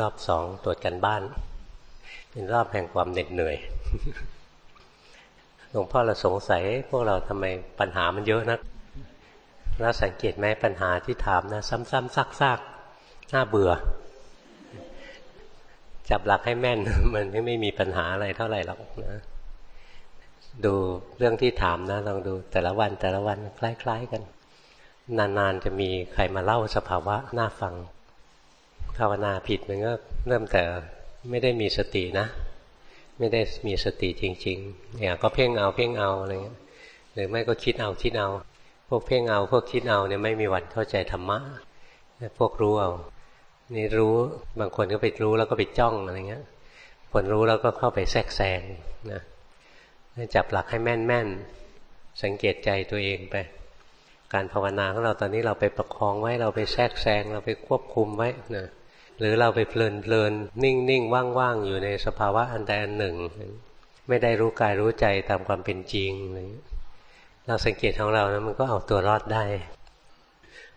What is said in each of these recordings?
รอบสองตรวจกันบ้าน เป็นรอบแห่งความเหน็ดเหนื่อยหลวงพ่อเราสงสัย พวกเราทำไมปัญหามันเยอะนักแล้วสังเกตไหมปัญหาที่ถามนะ ซ้ำๆซักๆน่าเบื่อ จับหลักให้แม่น มันไม่มีปัญหาอะไรเท่าไหร่หรอกนะดูเรื่องที่ถามนะลองดูแต่ละวันแต่ละวันคล้าย ๆกัน นานๆจะมีใครมาเล่าสภาวะน่าฟัง ภาวนาผิดมันก็เริ่มแต่ไม่ได้มีสตินะ ไม่ได้มีสติจริงๆเนี่ยก็เพ่งเอาเพ่งเอาอะไรเงี้ยหรือไม่ก็คิดเอาคิดเอา พวกเพ่งเอาพวกคิดเอาเนี่ยไม่มีวันเข้าใจธรรมะพวกรู้เอานี่รู้บางคนก็ไปรู้แล้วก็ไปจ้องอะไรเงี้ยคนรู้แล้วก็เข้าไปแทรกแซงนะจับหลักให้แม่นแม่นสังเกตใจตัวเองไป การภาวนาของเราตอนนี้เราไปประคองไว้เราไปแทรกแซงเราไปควบคุมไว้นะ หรือเราไปเพลินเพลินนิ่งนิ่งว่างๆ อยู่ในสภาวะอันใดอันหนึ่ง ไม่ได้รู้กายรู้ใจตามความเป็นจริงเราสังเกตของเรานะมันก็เอาตัวรอดได้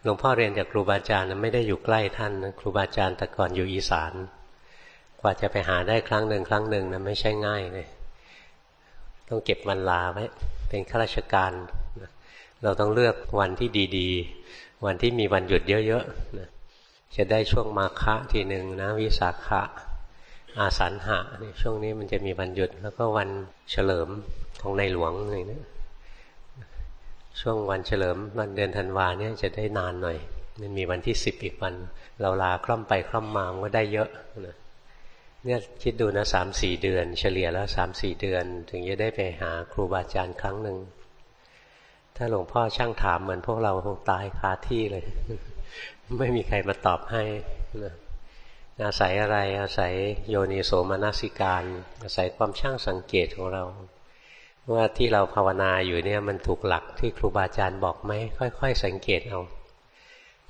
หลวงพ่อเรียนจากครูบาอาจารย์ไม่ได้อยู่ใกล้ท่านครูบาอาจารย์แต่ก่อนอยู่อีสาน กว่าจะไปหาได้ครั้งหนึ่งครั้งหนึ่งนะไม่ใช่ง่ายเลยต้องเก็บวันลาไว้เป็นข้าราชการ เราต้องเลือกวันที่ดี ๆ วันที่มีวันหยุดเยอะๆ จะได้ช่วงมาฆะทีหนึ่งนะวิสาขะ อาสันหะช่วงนี้มันจะมีวันหยุด แล้วก็วันเฉลิมของในหลวงอะไรนี่ช่วงวันเฉลิมวันเดือนธันวาเนี่ยจะได้นานหน่อย มันมีวันที่สิบอีกวัน เราลาคล่อมไปคล่อมมาก็ได้เยอะนะเนี่ยคิดดูนะสามสี่เดือน เฉลี่ยแล้วสามสี่เดือน ถึงจะได้ไปหาครูบาอาจารย์ครั้งหนึ่งถ้าหลวงพ่อช่างถามเหมือนพวกเราคงตายคาที่เลย ไม่มีใครมาตอบให้นะอาศัยอะไร อาศัยโยนิโสมนสิการ อาศัยความช่างสังเกตของเรา ว่าที่เราภาวนาอยู่เนี่ยมันถูกหลักที่ครูบาอาจารย์บอกไหมค่อย ๆ สังเกตเอา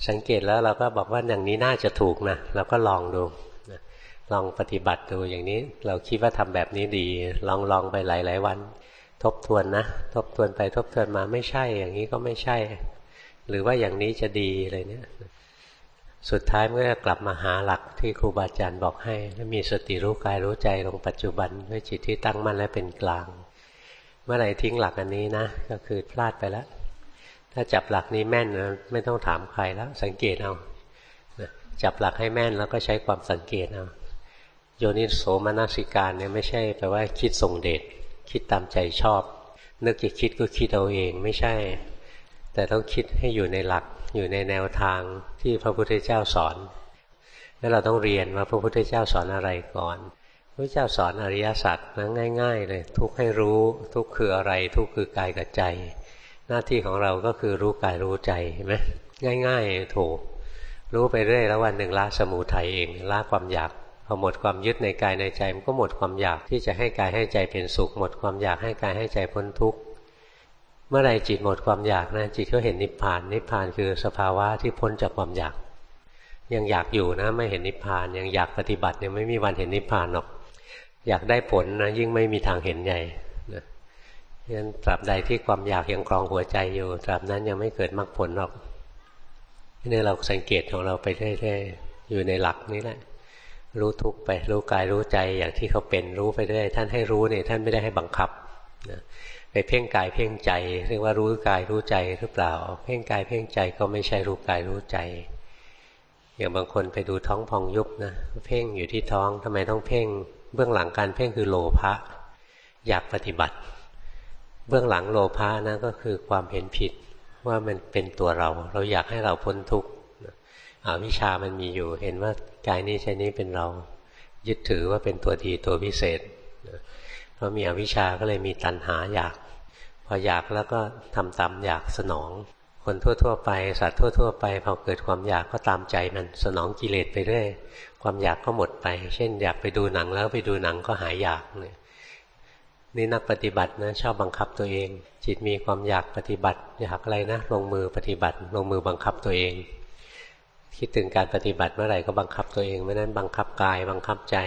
สังเกตแล้วเราก็บอกว่าอย่างนี้น่าจะถูกนะเราก็ลองดูลองปฏิบัติดูอย่างนี้ เราคิดว่าทำแบบนี้ดี ลองลองไปหลายๆวัน ทบทวนนะ ทบทวนไปทบทวนมาไม่ใช่ อย่างนี้ก็ไม่ใช่ หรือว่าอย่างนี้จะดีอะไรเนี่ย สุดท้ายเมื่อกลับมาหาหลักที่ครูบาอาจารย์บอกให้แล้วมีสติรู้กายรู้ใจลงปัจจุบันด้วยจิตที่ตั้งมั่นและเป็นกลาง เมื่อไหร่ทิ้งหลักอันนี้นะ ก็คือพลาดไปแล้วถ้าจับหลักนี้แม่นนะไม่ต้องถามใครแล้ว สังเกตเอาจับหลักให้แม่นแล้วก็ใช้ความสังเกตเอาโยนิโสมนสิการเนี่ยไม่ใช่แปลว่าคิดส่งเดชคิดตามใจชอบ นึกจะคิดก็คิดเอาเองไม่ใช่ แต่ต้องคิดให้อยู่ในหลักอยู่ในแนวทางที่พระพุทธเจ้าสอนแล้วเราต้องเรียนว่าพระพุทธเจ้าสอนอะไรก่อนพระเจ้าสอนอริยสัจนะง่าย ๆ เลย ทุกให้รู้ทุกคืออะไร ทุกคือกายกับใจ หน้าที่ของเราก็คือรู้กายรู้ใจเห็นไหมง่ายๆถูกรู้ไปเรื่อยแล้ววันหนึ่งละสมุทัยเองละความอยากพอหมดความยึดในกายในใจมันก็หมดความอยากที่จะให้กายให้ใจเป็นสุข หมดความอยากให้กายให้ใจพ้นทุกข์ เมื่อไรจิตหมดความอยากนะจิตก็เห็นนิพพาน นิพพานคือสภาวะที่พ้นจากความอยาก ยังอยากอยู่นะไม่เห็นนิพพานยังอยากปฏิบัติยังไม่มีวันเห็นนิพพานหรอก อยากได้ผลนะยิ่งไม่มีทางเห็นใหญ่นะยันตราบใดที่ความอยากยังครองหัวใจอยู่ ตราบนั้นยังไม่เกิดมรรคผลหรอกนี่เราสังเกตของเราไปเรื่อยๆอยู่ในหลักนี้แหละรู้ทุกไปรู้กายรู้ใจอย่างที่เขาเป็นรู้ไปเรื่อยท่านให้รู้เนี่ยท่านไม่ได้ให้บังคับนะ ไปเพ่งกายเพ่งใจเรียกว่ารู้กายรู้ใจหรือเปล่า เพ่งกายเพ่งใจก็ไม่ใช่รู้กายรู้ใจ อย่างบางคนไปดูท้องพองยุบนะเพ่งอยู่ที่ท้องทำไมต้องเพ่ง เบื้องหลังการเพ่งคือโลภะอยากปฏิบัติ เบื้องหลังโลภะนะก็คือความเห็นผิดว่ามันเป็นตัวเรา เราอยากให้เราพ้นทุกข์อวิชามันมีอยู่ เห็นว่ากายนี้ใช่นี้เป็นเรา ยึดถือว่าเป็นตัวดีตัวพิเศษเพราะมีอวิชาก็เลยมีตัณหาอยาก พออยากแล้วก็ทำตามอยากสนอง คนทั่ว ๆ ไปสัตว์ทั่ว ๆ ไปพอเกิดความอยากก็ตามใจมันสนองกิเลสไปเรื่อยความอยากก็หมดไป เช่น อยากไปดูหนังแล้วไปดูหนังก็หายอยากเนี่ยนี่นักปฏิบัตินะชอบบังคับตัวเอง จิตมีความอยากปฏิบัติ อยากอะไรนะลงมือปฏิบัติลงมือบังคับตัวเอง คิดถึงการปฏิบัติเมื่อไหร่ก็บังคับตัวเองไม่นั้นบังคับกายบังคับใจ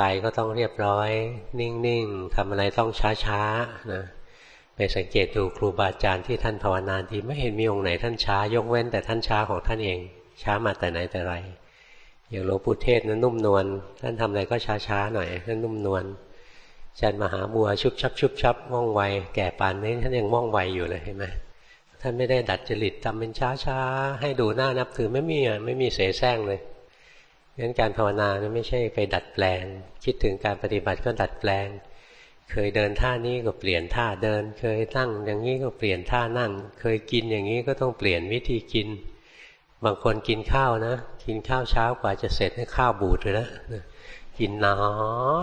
กายก็ต้องเรียบร้อย นิ่งๆทำอะไรต้องช้าๆนะ ไปสังเกตดูครูบาอาจารย์ที่ท่านภาวนาดีไม่เห็นมีองค์ไหนท่านช้ายกเว้น แต่ท่านช้าของท่านเอง ช้ามาแต่ไหนแต่ไร อย่างหลวงปู่เทศนั้นนุ่มนวลท่านทำอะไรก็ช้าๆหน่อยท่านนุ่มนวลจันมหาบัวชุบชับชุบชับว่องไวแก่ปานนี้ท่านยังว่องไวอยู่เลยเห็นไหมท่านไม่ได้ดัดจริตทำเป็นช้าๆให้ดูหน้านับถือไม่มีอะไม่มีเสแสร้งเลยงั้นการภาวนาไม่ใช่ไปดัดแปลง คิดถึงการปฏิบัติก็ดัดแปลง เคยเดินท่านี้ก็เปลี่ยนท่าเดิน เคยนั่งอย่างนี้ก็เปลี่ยนท่านั่ง เคยกินอย่างนี้ก็ต้องเปลี่ยนวิธีกิน บางคนกินข้าวนะ กินข้าวเช้ากว่าจะเสร็จให้ข้าวบูดเลยนะกินนา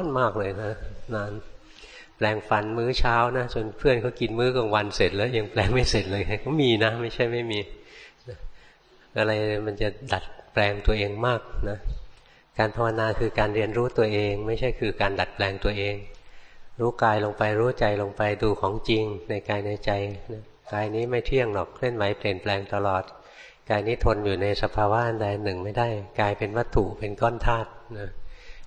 นมากเลยนะนานแปลงฟันมื้อเช้านะจนเพื่อนเขากินมื้อกลางวันเสร็จแล้วยังแปลงไม่เสร็จเลยก็มีนะ ไม่ใช่ไม่มีอะไรมันจะดัดแปลงตัวเองมากนะการภาวนาคือการเรียนรู้ตัวเอง ไม่ใช่คือการดัดแปลงตัวเอง รู้กายลงไปรู้ใจลงไปดูของจริงในกายในใจกายนี้ไม่เที่ยงหรอกเคลื่อนไหวเปลี่ยนแปลงตลอดกายนี้ทนอยู่ในสภาวะอันใดหนึ่งไม่ได้กายเป็นวัตถุเป็นก้อนธาตุนะ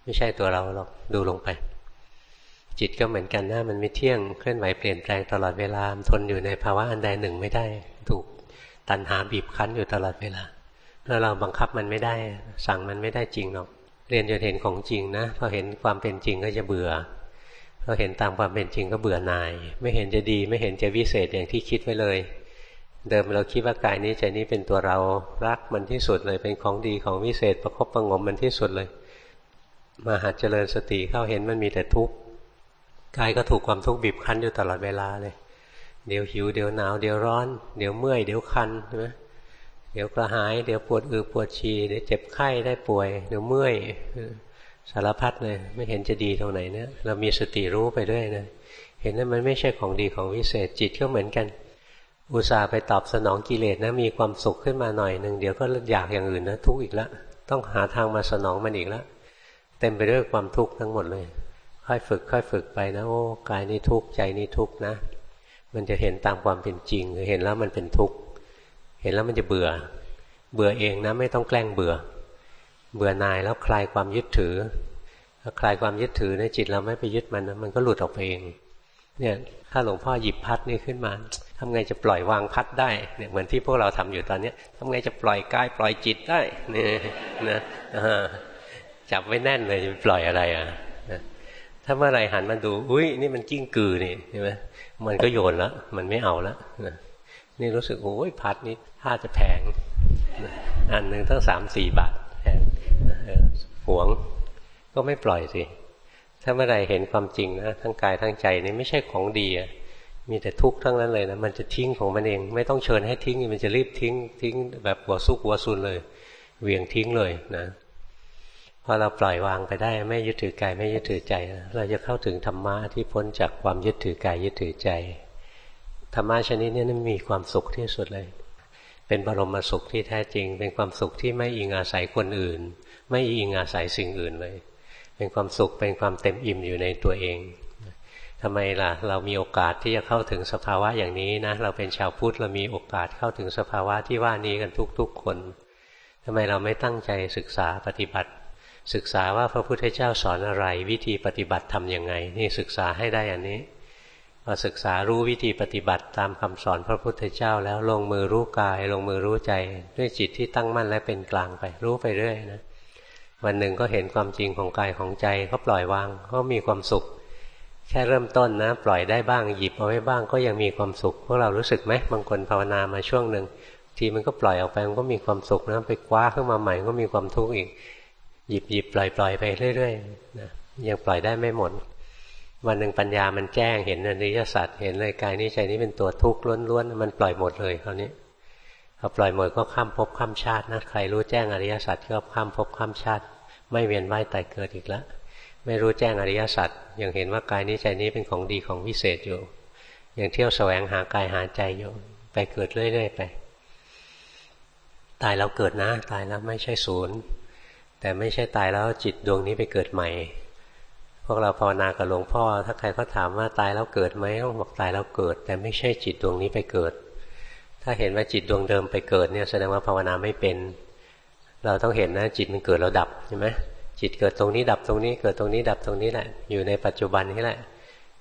ไม่ใช่ตัวเราหรอกดูลงไป จิตก็เหมือนกันนะมันไม่เที่ยงเคลื่อนไหวเปลี่ยนแปลงตลอดเวลาทนอยู่ในภาวะอันใดหนึ่งไม่ได้ ถูกตัณหาบีบคั้นอยู่ตลอดเวลาแล้วเราบังคับมันไม่ได้ สั่งมันไม่ได้จริงหรอก เรียนจนเห็นของจริงนะพอเห็นความเป็นจริงก็จะเบื่อ พอเห็นตามความเป็นจริงก็เบื่อหน่าย ไม่เห็นจะดี ไม่เห็นจะวิเศษอย่างที่คิดไว้เลย เดิมเราคิดว่ากายนี้ใจนี้เป็นตัวเรารักมันที่สุดเลยเป็นของดีของวิเศษ ประคบประงมมันที่สุดเลย มาหัดเจริญสติเข้าเห็นมันมีแต่ทุกข์กายก็ถูกความทุกข์บีบคั้นอยู่ตลอดเวลาเลยเดี๋ยวหิวเดี๋ยวหนาวเดี๋ยวร้อนเดี๋ยวเมื่อยเดี๋ยวคันใช่ไหมเดี๋ยวกระหายเดี๋ยวปวดอือปวดฉี่เดี๋ยวเจ็บไข้ได้ป่วย เดี๋ยวเมื่อย สารพัดเลย ไม่เห็นจะดีตรงไหนเนี่ยเรามีสติรู้ไปด้วยนะเห็นว่ามันไม่ใช่ของดีของวิเศษจิตก็เหมือนกัน อุตส่าห์ไปตอบสนองกิเลสนะมีความสุขขึ้นมาหน่อยหนึ่งเดี๋ยวก็อยากอย่างอื่นนะทุกข์อีกแล้วต้องหาทางมาสนองมันอีกแล้วเต็มไปด้วยความทุกข์ทั้งหมดเลย ค่อยฝึก ค่อยฝึกไปนะโอ้กายนี้ทุกข์ใจนี้ทุกข์นะ มันจะเห็นตามความเป็นจริงเห็นแล้วมันเป็นทุกข์เห็นแล้วมันจะเบื่อ เบื่อเองนะไม่ต้องแกล้งเบื่อ เบื่อนายแล้วคลายความยึดถือถ้าคลายความยึดถือในจิตเราไม่ไปยึดมันนะมันก็หลุดออกไปเอง เนี่ยถ้าหลวงพ่อหยิบพัดนี่ขึ้นมาทำไงจะปล่อยวางพัดได้เนี่ยเหมือนที่พวกเราทำอยู่ตอนนี้ทำไงจะปล่อยกายปล่อยจิตได้เนี่ยนะจับไว้แน่นเลยจะปล่อยอะไรอะถ้าเมื่อไรหันมาดู อุ้ยนี่มันกิ้งกือนี่ใช่ไหมมันก็โยนแล้วมันไม่เอาแล้วนี่รู้สึกโอ้ยพัดนี้ถ้าจะแพงอันหนึ่งตั้งสามสี่บาท หวง ก็ไม่ปล่อยสิ ถ้าเมื่อไรเห็นความจริงนะทั้งกายทั้งใจนี่ไม่ใช่ของดีมีแต่ทุกข์ทั้งนั้นเลยนะมันจะทิ้งของมันเอง ไม่ต้องเชิญให้ทิ้งมันจะรีบทิ้ง ทิ้งแบบหัวซุกหัวซุนเลยเวียงทิ้งเลยนะพอเราปล่อยวางไปได้ไม่ยึดถือกายไม่ยึดถือใจเราจะเข้าถึงธรรมะที่พ้นจากความยึดถือกายยึดถือใจธรรมะชนิดนี้มีความสุขที่สุดเลย เป็นบรมสุขที่แท้จริง เป็นความสุขที่ไม่อิงอาศัยคนอื่น ไม่อิงอาศัยสิ่งอื่นเลย เป็นความสุขเป็นความเต็มอิ่มอยู่ในตัวเองทำไมล่ะ เรามีโอกาสที่จะเข้าถึงสภาวะอย่างนี้นะ เราเป็นชาวพุทธเรามีโอกาสเข้าถึงสภาวะที่ว่านี้กันทุก ๆ คนทำไมเราไม่ตั้งใจศึกษาปฏิบัติ ศึกษาว่าพระพุทธเจ้าสอนอะไร วิธีปฏิบัติทำยังไง นี่ศึกษาให้ได้อันนี้พอศึกษารู้วิธีปฏิบัติตามคำสอนพระพุทธเจ้าแล้วลงมือรู้กาย ลงมือรู้ใจ ด้วยจิตที่ตั้งมั่นและเป็นกลางไปรู้ไปเรื่อยนะ วันหนึ่งก็เห็นความจริงของกายของใจเขาปล่อยวางก็มีความสุข แค่เริ่มต้นนะ ปล่อยได้บ้างหยิบเอาไว้บ้างก็ยังมีความสุขพวกเรารู้สึกไหมบางคนภาวนามาช่วงหนึ่งทีมันก็ปล่อยออกไปมันก็มีความสุขนะไปคว้าขึ้นมาใหม่ก็มีความทุกข์อีก หยิบหยิบปล่อยปล่อยไปเรื่อยๆนะยังปล่อยได้ไม่หมดวันหนึ่งปัญญามันแจ้งเห็นอริยสัจเห็นเลยกายนี้ใจนี้เป็นตัวทุกข์ล้วนๆมันปล่อยหมดเลยคราวนี้ พอปล่อยหมดก็ข้ามภพข้ามชาตินะใครรู้แจ้งอริยสัจก็ข้ามภพข้ามชาติ ไม่เวียนว่ายตายเกิดอีกแล้วไม่รู้แจ้งอริยสัจยังเห็นว่ากายนี้ใจนี้เป็นของดีของวิเศษอยู่ ยังเที่ยวแสวงหากายหาใจอยู่ไปเกิดเรื่อยๆไป ตายแล้วเกิดนะ ตายแล้วไม่ใช่ศูนย์ แต่ไม่ใช่ตายแล้วจิตดวงนี้ไปเกิดใหม่ พวกเราภาวนากับหลวงพ่อ ถ้าใครเขาถามว่าตายแล้วเกิดไหมต้องบอกตายแล้วเกิด แต่ไม่ใช่จิตดวงนี้ไปเกิด ถ้าเห็นว่าจิตดวงเดิมไปเกิดเนี่ยแสดงว่าภาวนาไม่เป็น เราต้องเห็นนะจิตมันเกิดแล้วดับใช่ไหมจิตเกิดตรงนี้ดับตรงนี้เกิดตรงนี้ดับตรงนี้แหละ อยู่ในปัจจุบันนี้แหละ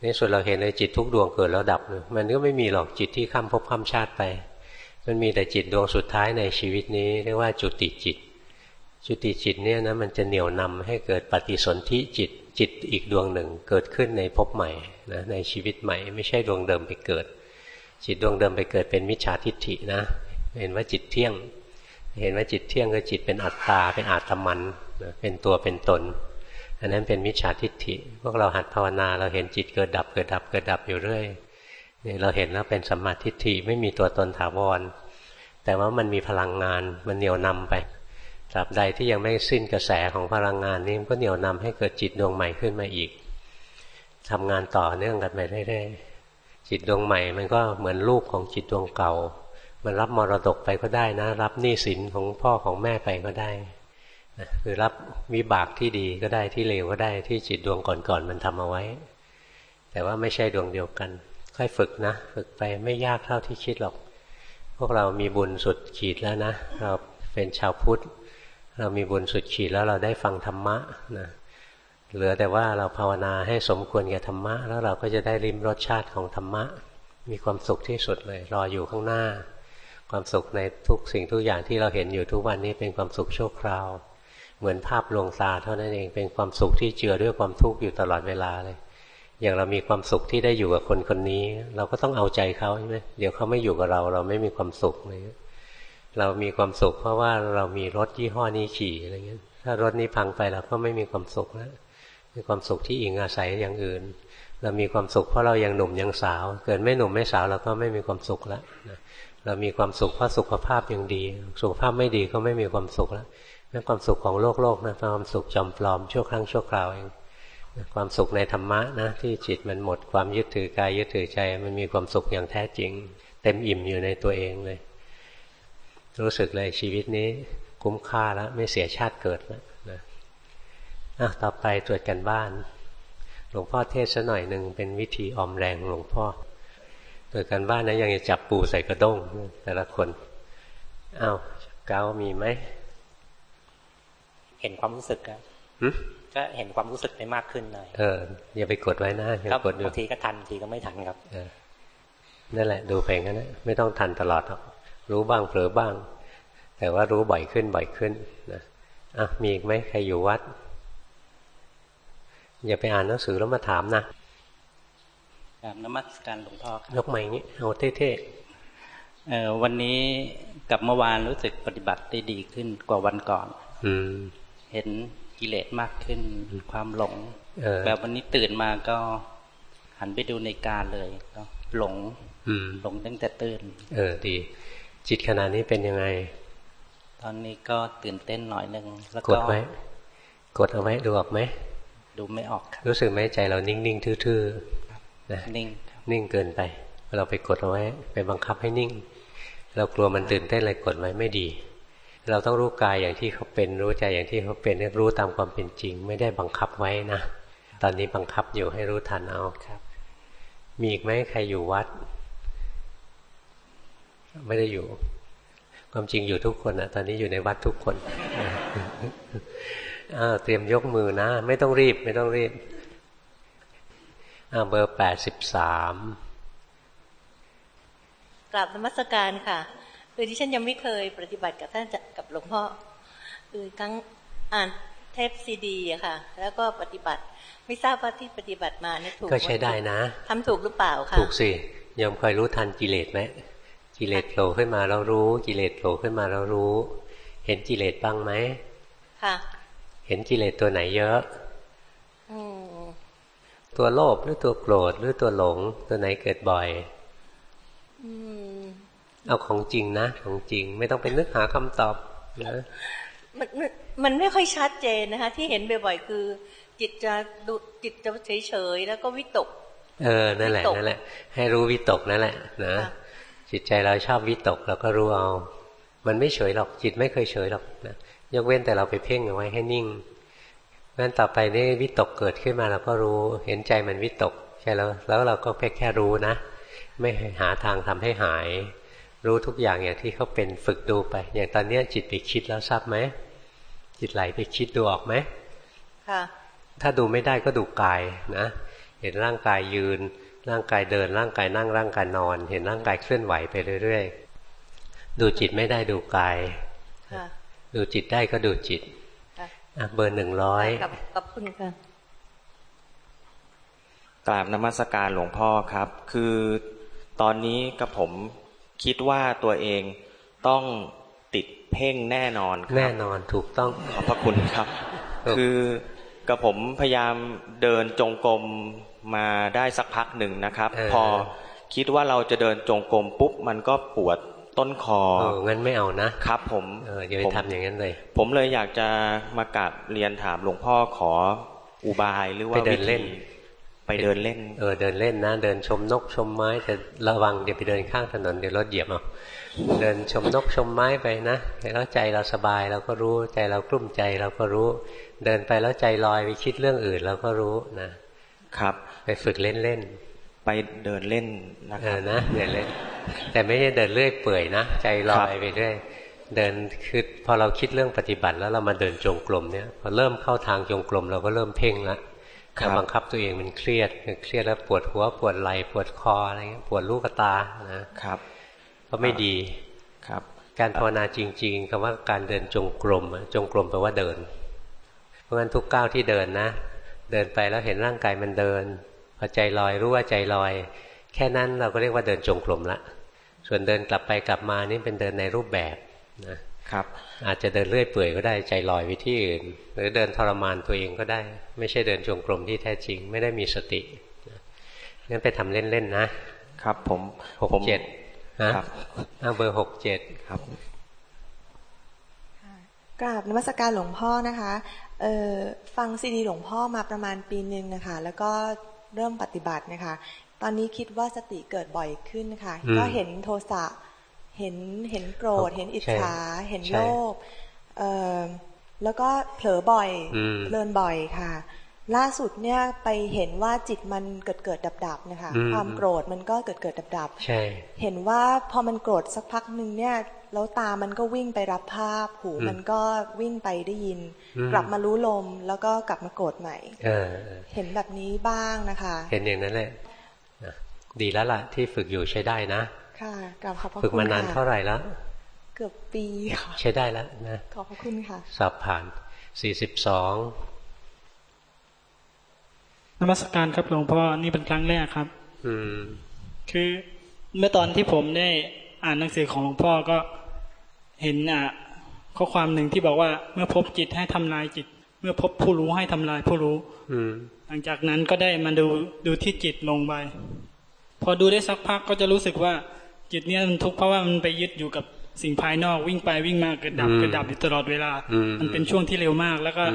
นี่ส่วนเราเห็นเลยจิตทุกดวงเกิดแล้วดับมันก็ไม่มีหรอกจิตที่ข้ามภพข้ามชาติไป มันมีแต่จิตดวงสุดท้ายในชีวิตนี้เรียกว่าจุติจิต จุติจิตเนี่ยนะมันจะเหนี่ยวนำให้เกิดปฏิสนธิจิตจิตอีกดวงหนึ่งเกิดขึ้นในภพใหม่นะในชีวิตใหม่ ไม่ใช่ดวงเดิมไปเกิด จิตดวงเดิมไปเกิดเป็นมิจฉาทิฏฐินะ เห็นว่าจิตเที่ยง เห็นว่าจิตเที่ยงก็จิตเป็นอัตตา เป็นอาตมัน เป็นตัวเป็นตน อันนั้นเป็นมิจฉาทิฏฐิ พวกเราหัดภาวนาเราเห็นจิตเกิดดับเกิดดับเกิดดับอยู่เรื่อยนี่เราเห็นแล้วเป็นสัมมาทิฏฐิไม่มีตัวตนถาวร แต่ว่ามันมีพลังงานมันเหนี่ยวนำไปตราบใดที่ยังไม่สิ้นกระแสของพลังงานนี้มันก็เหนี่ยวนำให้เกิดจิตดวงใหม่ขึ้นมาอีกทำงานต่อเนื่องกันไปเรื่อยๆ จิตดวงใหม่ มันก็เหมือนลูกของจิตดวงเก่า มันรับมรดกไปก็ได้นะ รับหนี้สินของพ่อของแม่ไปก็ได้นะคือรับวิบากที่ดีก็ได้ที่เลวก็ได้ที่จิตดวงก่อนๆมันทำเอาไว้ แต่ว่าไม่ใช่ดวงเดียวกัน ค่อยฝึกนะ ฝึกไปไม่ยากเท่าที่คิดหรอก พวกเรามีบุญสุดขีดแล้วนะ เราเป็นชาวพุทธ เรามีบุญสุดขีดแล้วเราได้ฟังธรรมะนะ เหลือแต่ว่าเราภาวนาให้สมควรแก่ธรรมะ แล้วเราก็จะได้ริมรสชาติของธรรมะ มีความสุขที่สุดเลย รออยู่ข้างหน้า ความสุขในทุกสิ่งทุกอย่างที่เราเห็นอยู่ทุกวันนี้เป็นความสุขชั่วคราว เหมือนภาพลวงตาเท่านั้นเองเป็นความสุขที่เจือด้วยความทุกข์อยู่ตลอดเวลาเลย อย่างเรามีความสุขที่ได้อยู่กับคนคนนี้ เราก็ต้องเอาใจเขาใช่ไหมเดี๋ยวเขาไม่อยู่กับเรา เราไม่มีความสุขเลยเรามีความสุขเพราะว่าเรามีรถยี่ห้อนี้ขี่อะไรเงี้ยถ้ารถนี้พังไปเราก็ไม่มีความสุขแล้ว มีความสุขที่อิงอาศัยอย่างอื่น เรามีความสุขเพราะเรายังหนุ่มยังสาว เกิดไม่หนุ่มไม่สาวเราก็ไม่มีความสุขแล้วเรามีความสุขเพราะสุขภาพยังดี สุขภาพไม่ดีก็ไม่มีความสุขแล้วนั่นความสุขของโลกโลกนะความสุขจอมปลอมชั่วครั้งชั่วคราวเองความสุขในธรรมะนะที่จิตมันหมดความยึดถือกายยึดถือใจมันมีความสุขอย่างแท้จริง เต็มอิ่มอยู่ในตัวเองเลย รู้สึกเลยชีวิตนี้คุ้มค่าแล้วไม่เสียชาติเกิดแล้ว ต่อไปตรวจกันบ้าน หลวงพ่อเทศซะหน่อยหนึ่งเป็นวิธีออมแรงหลวงพ่อตรวจกันบ้านนะยังจะจับปูใส่กระด้งแต่ละคนอ้าวเกามีไหมเห็นความรู้สึกครับก็เห็นความรู้สึกได้มากขึ้นหน่อยเอออย่าไปกดไว้นะอย่ากดบางทีก็ทันบางทีก็ไม่ทันครับนั่นแหละ ดูเพลงนั้นนะไม่ต้องทันตลอดหรอกรู้บ้างเผลอบ้าง แต่ว่ารู้บ่อยขึ้นบ่อยขึ้นนะอะมีอีกไหมใครอยู่วัด อย่าไปอ่านหนังสือแล้วมาถามนะกราบนมัสการหลวงพ่อยกใหม่งี้เอาเท่ๆเออวันนี้กับเมื่อวานรู้สึกปฏิบัติได้ดีขึ้นกว่าวันก่อน อืมเห็นกิเลสมากขึ้นความหลงแบบวันนี้ตื่นมาก็หันไปดูในการเลยก็หลงหลงตั้งแต่ตื่น เออดี จิตขณะนี้เป็นยังไง ตอนนี้ก็ตื่นเต้นหน่อยหนึ่งแล้วก็กดไว้ กดเอาไว้ดูออกไหม ดูไม่ออกครับรู้สึกไหมใจเรานิ่งๆทื่อๆนะนิ่งนิ่งเกินไป เราไปกดเอาไว้ไปบังคับให้นิ่ง เรากลัวมันตื่นเต้นอะไรกดไว้ไม่ดี เราต้องรู้กายอย่างที่เขาเป็นรู้ใจอย่างที่เขาเป็นรู้ตามความเป็นจริง ไม่ได้บังคับไว้นะตอนนี้บังคับอยู่ให้รู้ทันเอาครับ มีอีกไหมใครอยู่วัด ไม่ได้อยู่ ความจริงอยู่ทุกคนนะตอนนี้อยู่ในวัดทุกคน เตรียมยกมือนะ ไม่ต้องรีบ ไม่ต้องรีบเบอร์แปดสิบสามกราบนมัสการค่ะคือที่ฉันยังไม่เคยปฏิบัติกับท่านกับหลวงพ่อคือครั้งอ่านเทปซีดีอะค่ะ แล้วก็ปฏิบัติไม่ทราบว่าที่ปฏิบัติมาเนี่ยถูกก็ใช้ได้นะทำถูกหรือเปล่าคะถูกสิยอมคอยรู้ทันกิเลสไหมกิเลสโผล่ขึ้นมาเรารู้ กิเลสโผล่ขึ้นมาเรารู้ เห็นกิเลสบ้างไหมค่ะ เห็นกิเลสตัวไหนเยอะตัวโลภหรือตัวโกรธหรือตัวหลง ตัวไหนเกิดบ่อยเอาของจริงนะ ของจริงไม่ต้องไปนึกหาคำตอบนะมันมันไม่ค่อยชัดเจนนะคะ ที่เห็นบ่อยๆคือ จิตจะดูจิตจะเฉยๆแล้วก็วิตก เออนั่นแหละนั่นแหละ ให้รู้วิตกนั่นแหละ นะจิตใจเราชอบวิตกเราก็รู้เอา มันไม่เฉยหรอก จิตไม่เคยเฉยหรอกนะ ยกเว้นแต่เราไปเพ่งเอาไว้ให้นิ่งงั้นต่อไปนี่วิตกเกิดขึ้นมาเราก็รู้ เห็นใจมันวิตกใช่แล้วแล้วเราก็แค่แค่รู้นะ ไม่หาทางทำให้หาย รู้ทุกอย่างอย่างที่เขาเป็นฝึกดูไป อย่างตอนนี้จิตไปคิดแล้วทราบไหมจิตไหลไปคิดดูออกไหมค่ะถ้าดูไม่ได้ก็ดูกายนะ เห็นร่างกายยืน ร่างกายเดิน ร่างกายนั่งร่างกายนอน เห็นร่างกายเคลื่อนไหวไปเรื่อยๆดูจิตไม่ได้ดูกาย ดูจิตได้ก็ดูจิตเบอร์หนึ่งร้อยขอบคุณค่ะกราบนมัสการหลวงพ่อครับ คือตอนนี้กับผมคิดว่าตัวเองต้องติดเพ่งแน่นอนครับแน่นอนถูกต้องขอบพระคุณครับ คือกับผมพยายามเดินจงกรมมาได้สักพักหนึ่งนะครับ พอคิดว่าเราจะเดินจงกรมปุ๊บมันก็ปวด ต้นคอเอองั้นไม่เอานะครับ ผมเอออย่าไปทำอย่างนั้นเลย ผมเลยอยากจะมากราบเรียนถามหลวงพ่อขออุบายหรือว่าวิธีไปเดินเล่น เออเดินเล่นนะ เดินชมนกชมไม้แต่ระวังเดี๋ยวไปเดินข้างถนนเดี๋ยวรถเหยียบเอาเดินชมนกชมไม้ไปนะแล้วใจเราสบายเราก็รู้ใจเรากลุ้มใจเราก็รู้ เดินไปแล้วใจลอยไปคิดเรื่องอื่นเราก็รู้นะครับ ไปฝึกเล่นเล่น ไปเดินเล่นนะครับนะเดินเล่น แต่ไม่ใช่เดินเรื่อยเปื่อยนะ ใจลอยไปเรื่อยเดินคือพอเราคิดเรื่องปฏิบัติแล้วเรามาเดินจงกรมเนี่ยพอเริ่มเข้าทางจงกรมเราก็เริ่มเพ่งละเราบังคับตัวเองมันเครียดเครียดแล้วปวดหัวปวดไหล่ปวดคออะไรเงี้ยปวดลูกตานะครับ ก็ไม่ดีครับ การภาวนาจริง ๆคำว่าการเดินจงกรมจงกรมแปลว่าเดิน เพราะฉะนั้นทุกก้าวที่เดินนะ เดินไปแล้วเห็นร่างกายมันเดิน พอใจลอยรู้ว่าใจลอย แค่นั้นเราก็เรียกว่าเดินจงกรมละส่วนเดินกลับไปกลับมานี่เป็นเดินในรูปแบบนะครับ อาจจะเดินเลื่อยเปื่อยก็ได้ใจลอยไปที่อื่น หรือเดินทรมานตัวเองก็ได้ ไม่ใช่เดินจงกรมที่แท้จริง ไม่ได้มีสติงั้นไปทำเล่นๆนะครับ ผมหกเจ็ดนะครับเอาเบอร์หกเจ็ดครับกราบนมัสการหลวงพ่อนะคะเออฟังซีดีหลวงพ่อมาประมาณปีหนึ่งนะคะ แล้วก็ เริ่มปฏิบัตินะคะ ตอนนี้คิดว่าสติเกิดบ่อยขึ้นค่ะ ก็เห็นโทสะ เห็นเห็นโกรธ เห็นอิจฉา เห็นโลภแล้วก็เผลอบ่อยเลินบ่อยค่ะ ล่าสุดเนี่ยไปเห็นว่าจิตมันเกิดเกิดดับดับนะคะ ความโกรธมันก็เกิดเกิดดับดับเห็นว่าพอมันโกรธสักพักหนึ่งเนี่ย แล้วตามันก็วิ่งไปรับภาพ หูมันก็วิ่งไปได้ยิน กลับมารู้ลมแล้วก็กลับมาโกรธใหม่เห็นแบบนี้บ้างนะคะ เห็นอย่างนั้นแหละดีแล้วล่ะ ที่ฝึกอยู่ใช้ได้นะ ค่ะกลับขอบฝึกมานานเท่าไหร่แล้ว เกือบปีค่ะใช้ได้แล้วนะขอบพระคุณค่ะ สอบผ่านสี่สิบสองนมัสการครับหลวงพ่อนี่เป็นครั้งแรกครับ อืม คือเมื่อตอนที่ผมได้อ่านหนังสือของหลวงพ่อก็ เห็นอะข้อความหนึ่งที่บอกว่าเมื่อพบจิตให้ทำลายจิต เมื่อพบผู้รู้ให้ทำลายผู้รู้ อืหลังจากนั้นก็ได้มาดูดูที่จิตลงไปพอดูได้สักพักก็จะรู้สึกว่าจิตเนี้ยมันทุกข์เพราะว่ามันไปยึดอยู่กับสิ่งภายนอกวิ่งไปวิ่งมาเกิดดับเกิดดับอยู่ตลอดเวลา มันเป็นช่วงที่เร็วมากแล้วก็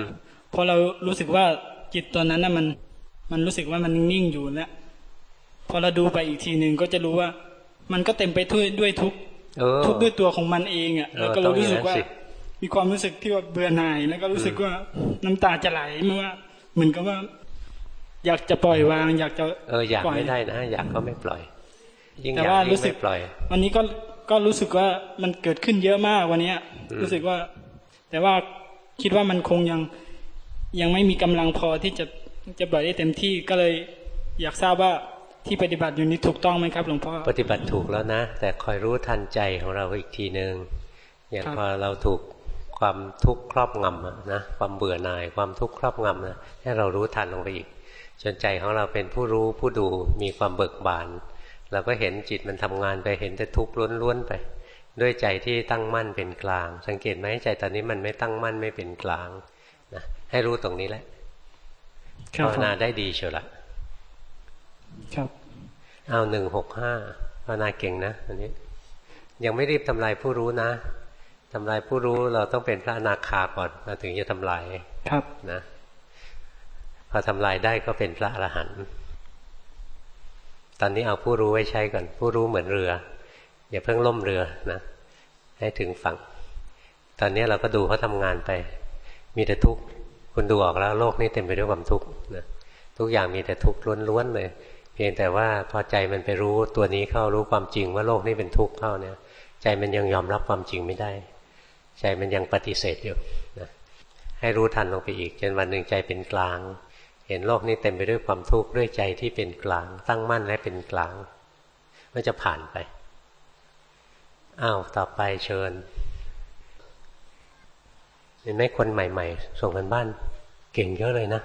พอเรารู้สึกว่าจิตตัวนั้นน่ะมันมันรู้สึกว่ามันนิ่งอยู่แล้วพอเราดูไปอีกทีหนึ่งก็จะรู้ว่า มันก็เต็มไปด้วยด้วยทุก ทุกด้วยตัวของมันเองอะแล้วก็เรารู้สึกว่า มีความรู้สึกที่ว่าเบื่อหน่ายแล้วก็รู้สึกว่าน้ำตาจะไหลเมื่อเหมือนกับว่า อยากจะปล่อยวาง อยากจะเอออยากไม่ได้นะอยากก็ไม่ปล่อย ยิ่งอยากยิ่งไม่ปล่อย วันนี้ก็ก็รู้สึกว่ามันเกิดขึ้นเยอะมากวันนี้รู้สึกว่า แต่ว่าคิดว่ามันคงยังยังไม่มีกำลังพอที่จะจะปล่อยได้เต็มที่ก็เลย อยากทราบว่า ที่ปฏิบัติอยู่นี้ถูกต้องไหมครับหลวงพ่อปฏิบัติถูกแล้วนะ แต่คอยรู้ทันใจของเราอีกทีหนึ่งอย่างพอเราถูกความทุกข์ครอบงำนะความเบื่อหน่ายความทุกข์ครอบงำนะให้เรารู้ทันลงไปอีกจนใจของเราเป็นผู้รู้ผู้ดูมีความเบิกบานเราก็เห็นจิตมันทำงานไปเห็นแต่ทุกข์ล้วนๆไป ด้วยใจที่ตั้งมั่นเป็นกลาง สังเกตไหมใจตอนนี้มันไม่ตั้งมั่นไม่เป็นกลางนะให้รู้ตรงนี้แหละภาวนาได้ดีเชียวละ ครับ เอาหนึ่งหกห้าภาวนาเก่งนะอันนี้ ยังไม่รีบทำลายผู้รู้นะทำลายผู้รู้เราต้องเป็นพระอนาคาก่อนเราถึงจะทำลายครับนะ พอทำลายได้ก็เป็นพระอรหันต์ตอนนี้เอาผู้รู้ไว้ใช้ก่อน ผู้รู้เหมือนเรือ อย่าเพิ่งล่มเรือนะให้ถึงฝั่ง ตอนนี้เราก็ดูเขาทำงานไป มีแต่ทุกข์คุณดูออกแล้ว โลกนี้เต็มไปด้วยความทุกข์นะทุกอย่างมีแต่ทุกข์ล้วนๆเลย เพียงแต่ว่าพอใจมันไปรู้ตัวนี้เข้ารู้ความจริงว่าโลกนี้เป็นทุกข์เข้าเนี่ยใจมันยังยอมรับความจริงไม่ได้ ใจมันยังปฏิเสธอยู่นะให้รู้ทันลงไปอีกจนวันหนึ่งใจเป็นกลาง เห็นโลกนี้เต็มไปด้วยความทุกข์ด้วยใจที่เป็นกลาง ตั้งมั่นและเป็นกลางก็จะผ่านไปอ้าวต่อไปเชิญเห็นไหมคนใหม่ ๆ ส่งกันบ้าน เก่งเยอะเลยนะ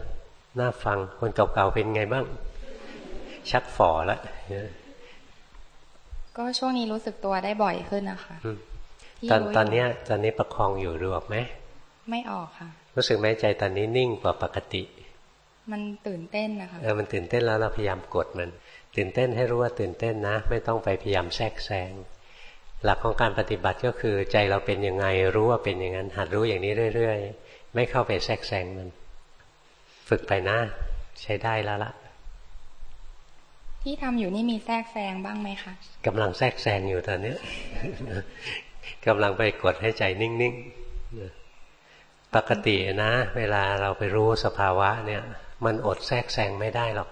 น่าฟังคนเก่าๆเป็นไงบ้าง ชักฝ่อแล้วก็ช่วงนี้รู้สึกตัวได้บ่อยขึ้นนะคะตอนตอนนี้ตอนนี้ประคองอยู่รู้ออกไหมไม่ออกค่ะ รู้สึกไหมใจตอนนี้นิ่งกว่าปกติ มันตื่นเต้นนะคะเออมันตื่นเต้นแล้วเราพยายามกดมัน ตื่นเต้นให้รู้ว่าตื่นเต้นนะ ไม่ต้องไปพยายามแทรกแซงหลักของการปฏิบัติก็คือใจเราเป็นยังไงรู้ว่าเป็นอย่างนั้น หัดรู้อย่างนี้เรื่อย ๆ ไม่เข้าไปแทรกแซงมัน ฝึกไปนะ ใช้ได้แล้วละ ที่ทำอยู่นี่มีแทรกแซงบ้างไหมคะกำลังแทรกแซงอยู่ตอนนี้กำลังไปกดให้ใจนิ่งๆปกตินะ เวลาเราไปรู้สภาวะเนี่ย มันอดแทรกแซงไม่ได้หรอก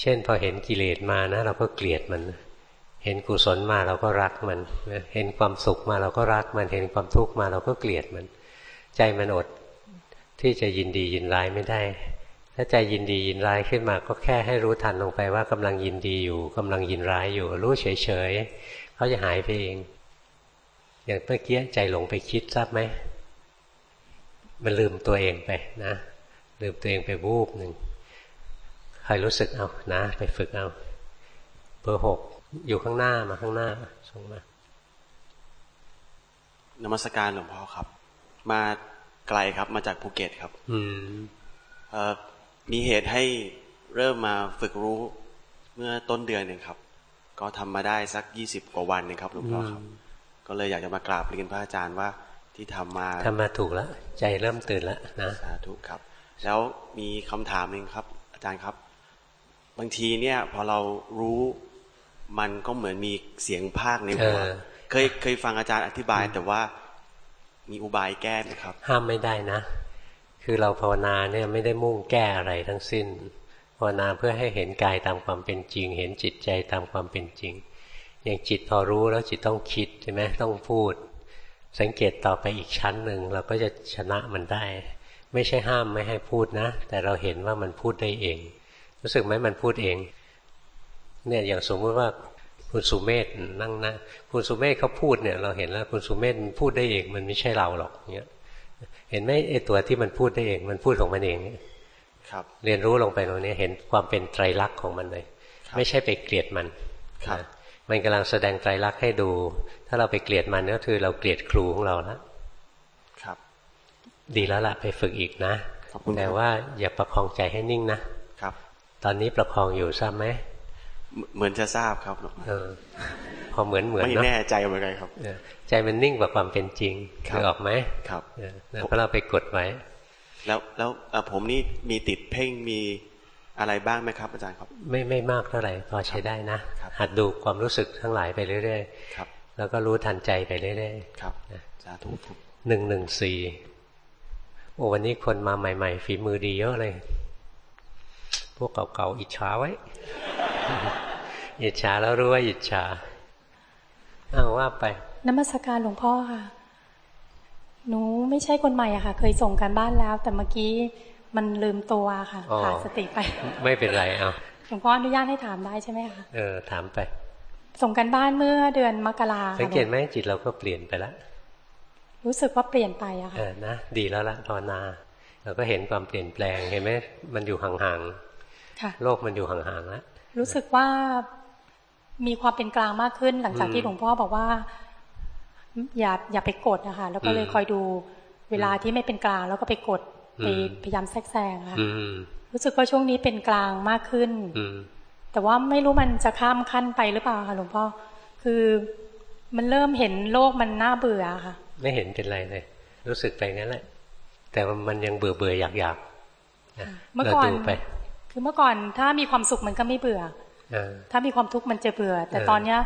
เช่นพอเห็นกิเลสมานะ เราก็เกลียดมัน เห็นกุศลมาเราก็รักมัน เห็นความสุขมาเราก็รักมันเห็นความทุกข์มาเราก็เกลียดมัน ใจมันอดที่จะยินดียินร้ายไม่ได้ ถ้าใจยินดียินร้ายขึ้นมา ก็แค่ให้รู้ทันลงไปว่ากำลังยินดีอยู่กำลังยินร้ายอยู่ รู้เฉยๆเขาจะหายไปเอง อย่างเมื่อกี้ใจหลงไปคิดทราบไหมมันลืมตัวเองไปนะ ลืมตัวเองไปวูบหนึ่งใครรู้สึกเอานะ ไปฝึกเอาเบอร์หกอยู่ข้างหน้ามาข้างหน้าส่งมานมัสการหลวงพ่อครับ มาไกลครับมาจากภูเก็ตครับ อืม มีเหตุให้เริ่มมาฝึกรู้เมื่อต้นเดือนหนึ่งครับ ก็ทำมาได้สักยี่สิบกว่าวันนึงครับหลวงพ่อครับ ก็เลยอยากจะมากราบเรียนพระอาจารย์ว่าที่ทำมาทำมาถูกแล้ว ใจเริ่มตื่นแล้วนะสาธุครับ แล้วมีคำถามหนึ่งครับ อาจารย์ครับ บางทีเนี่ย พอเรารู้มันก็เหมือนมีเสียงภาคในหัวเคยเคยฟังอาจารย์อธิบายแต่ว่ามีอุบายแก้ไหมครับ ห้ามไม่ได้นะ คือเราภาวนาเนี่ยไม่ได้มุ่งแก้อะไรทั้งสิ้น ภาวนาเพื่อให้เห็นกายตามความเป็นจริง เห็นจิตใจตามความเป็นจริง อย่างจิตพอรู้แล้วจิตต้องคิดใช่ไหมต้องพูด สังเกตต่อไปอีกชั้นหนึ่งเราก็จะชนะมันได้ ไม่ใช่ห้ามไม่ให้พูดนะ แต่เราเห็นว่ามันพูดได้เอง รู้สึกไหมมันพูดเอง เนี่ยอย่างสมมติว่าคุณสุเมธนั่งนะคุณสุเมธเขาพูดเนี่ย เราเห็นแล้วคุณสุเมธพูดได้เองมันไม่ใช่เราหรอกเนี่ย เห็นไหมไอ้ตัวที่มันพูดได้เอง มันพูดของมันเองครับ เรียนรู้ลงไปตรงนี้เห็นความเป็นไตรลักษณ์ของมันเลย ไม่ใช่ไปเกลียดมันครับมันกำลังแสดงไตรลักษณ์ให้ดู ถ้าเราไปเกลียดมันก็คือเราเกลียดครูของเราแล้วครับ ดีแล้วล่ะไปฝึกอีกนะแต่ว่าอย่าประคองใจให้นิ่งนะครับ ตอนนี้ประคองอยู่ทราบไหม เหมือนจะทราบครับเออพอเหมือนเหมือนไม่แน่ใจเหมือนกันครับใจมันนิ่งกว่าความเป็นจริงคือออกไหมครับเพราะเราไปกดไว้ แล้วแล้วผมนี่มีติดเพ่งมีอะไรบ้างไหมครับ อาจารย์ครับ ไม่ไม่มากเท่าไหร่พอใช้ได้นะ หัดดูความรู้สึกทั้งหลายไปเรื่อยๆครับแล้วก็รู้ทันใจไปเรื่อยๆครับสาธุหนึ่งหนึ่งสี่โอ้วันนี้คนมาใหม่ ๆ ฝีมือดีเยอะเลย พวกเก่าๆอิจฉาไว้ อิจฉาแล้วรู้ว่าอิจฉาเอาว่าไปนมัสการหลวงพ่อค่ะ หนูไม่ใช่คนใหม่อะค่ะ เคยส่งกันบ้านแล้ว แต่เมื่อกี้มันลืมตัวค่ะขาดสติไป ไม่เป็นไรเอาหลวงพ่ออนุญาตให้ถามได้ใช่ไหมคะเออถามไป ส่งกันบ้านเมื่อเดือนมกราสังเกตไหมจิตเราก็เปลี่ยนไปแล้วรู้สึกว่าเปลี่ยนไปอะค่ะเออนะดีแล้วละภาวนา เราก็เห็นความเปลี่ยนแปลงเห็นไหมมันอยู่ห่างๆโลกมันอยู่ห่างๆแล้ว รู้สึกว่ามีความเป็นกลางมากขึ้น หลังจากที่หลวงพ่อบอกว่า อย่าอย่าไปกดนะคะแล้วก็เลยคอยดูเวลาที่ไม่เป็นกลาง แล้วก็ไปกดไปพยายามแทรกแซงค่ะรู้สึกว่าช่วงนี้เป็นกลางมากขึ้นแต่ว่าไม่รู้มันจะข้ามขั้นไปหรือเปล่าค่ะหลวงพ่อคือมันเริ่มเห็นโลกมันน่าเบื่อค่ะ ไม่เห็นเป็นไรเลย รู้สึกไปงั้นแหละแต่มันยังเบื่อเบื่ออยากอยากเมื่อก่อน คือเมื่อก่อนถ้ามีความสุขมันก็ไม่เบื่อถ้ามีความทุกข์มันจะเบื่อ แต่ตอนเนี้ย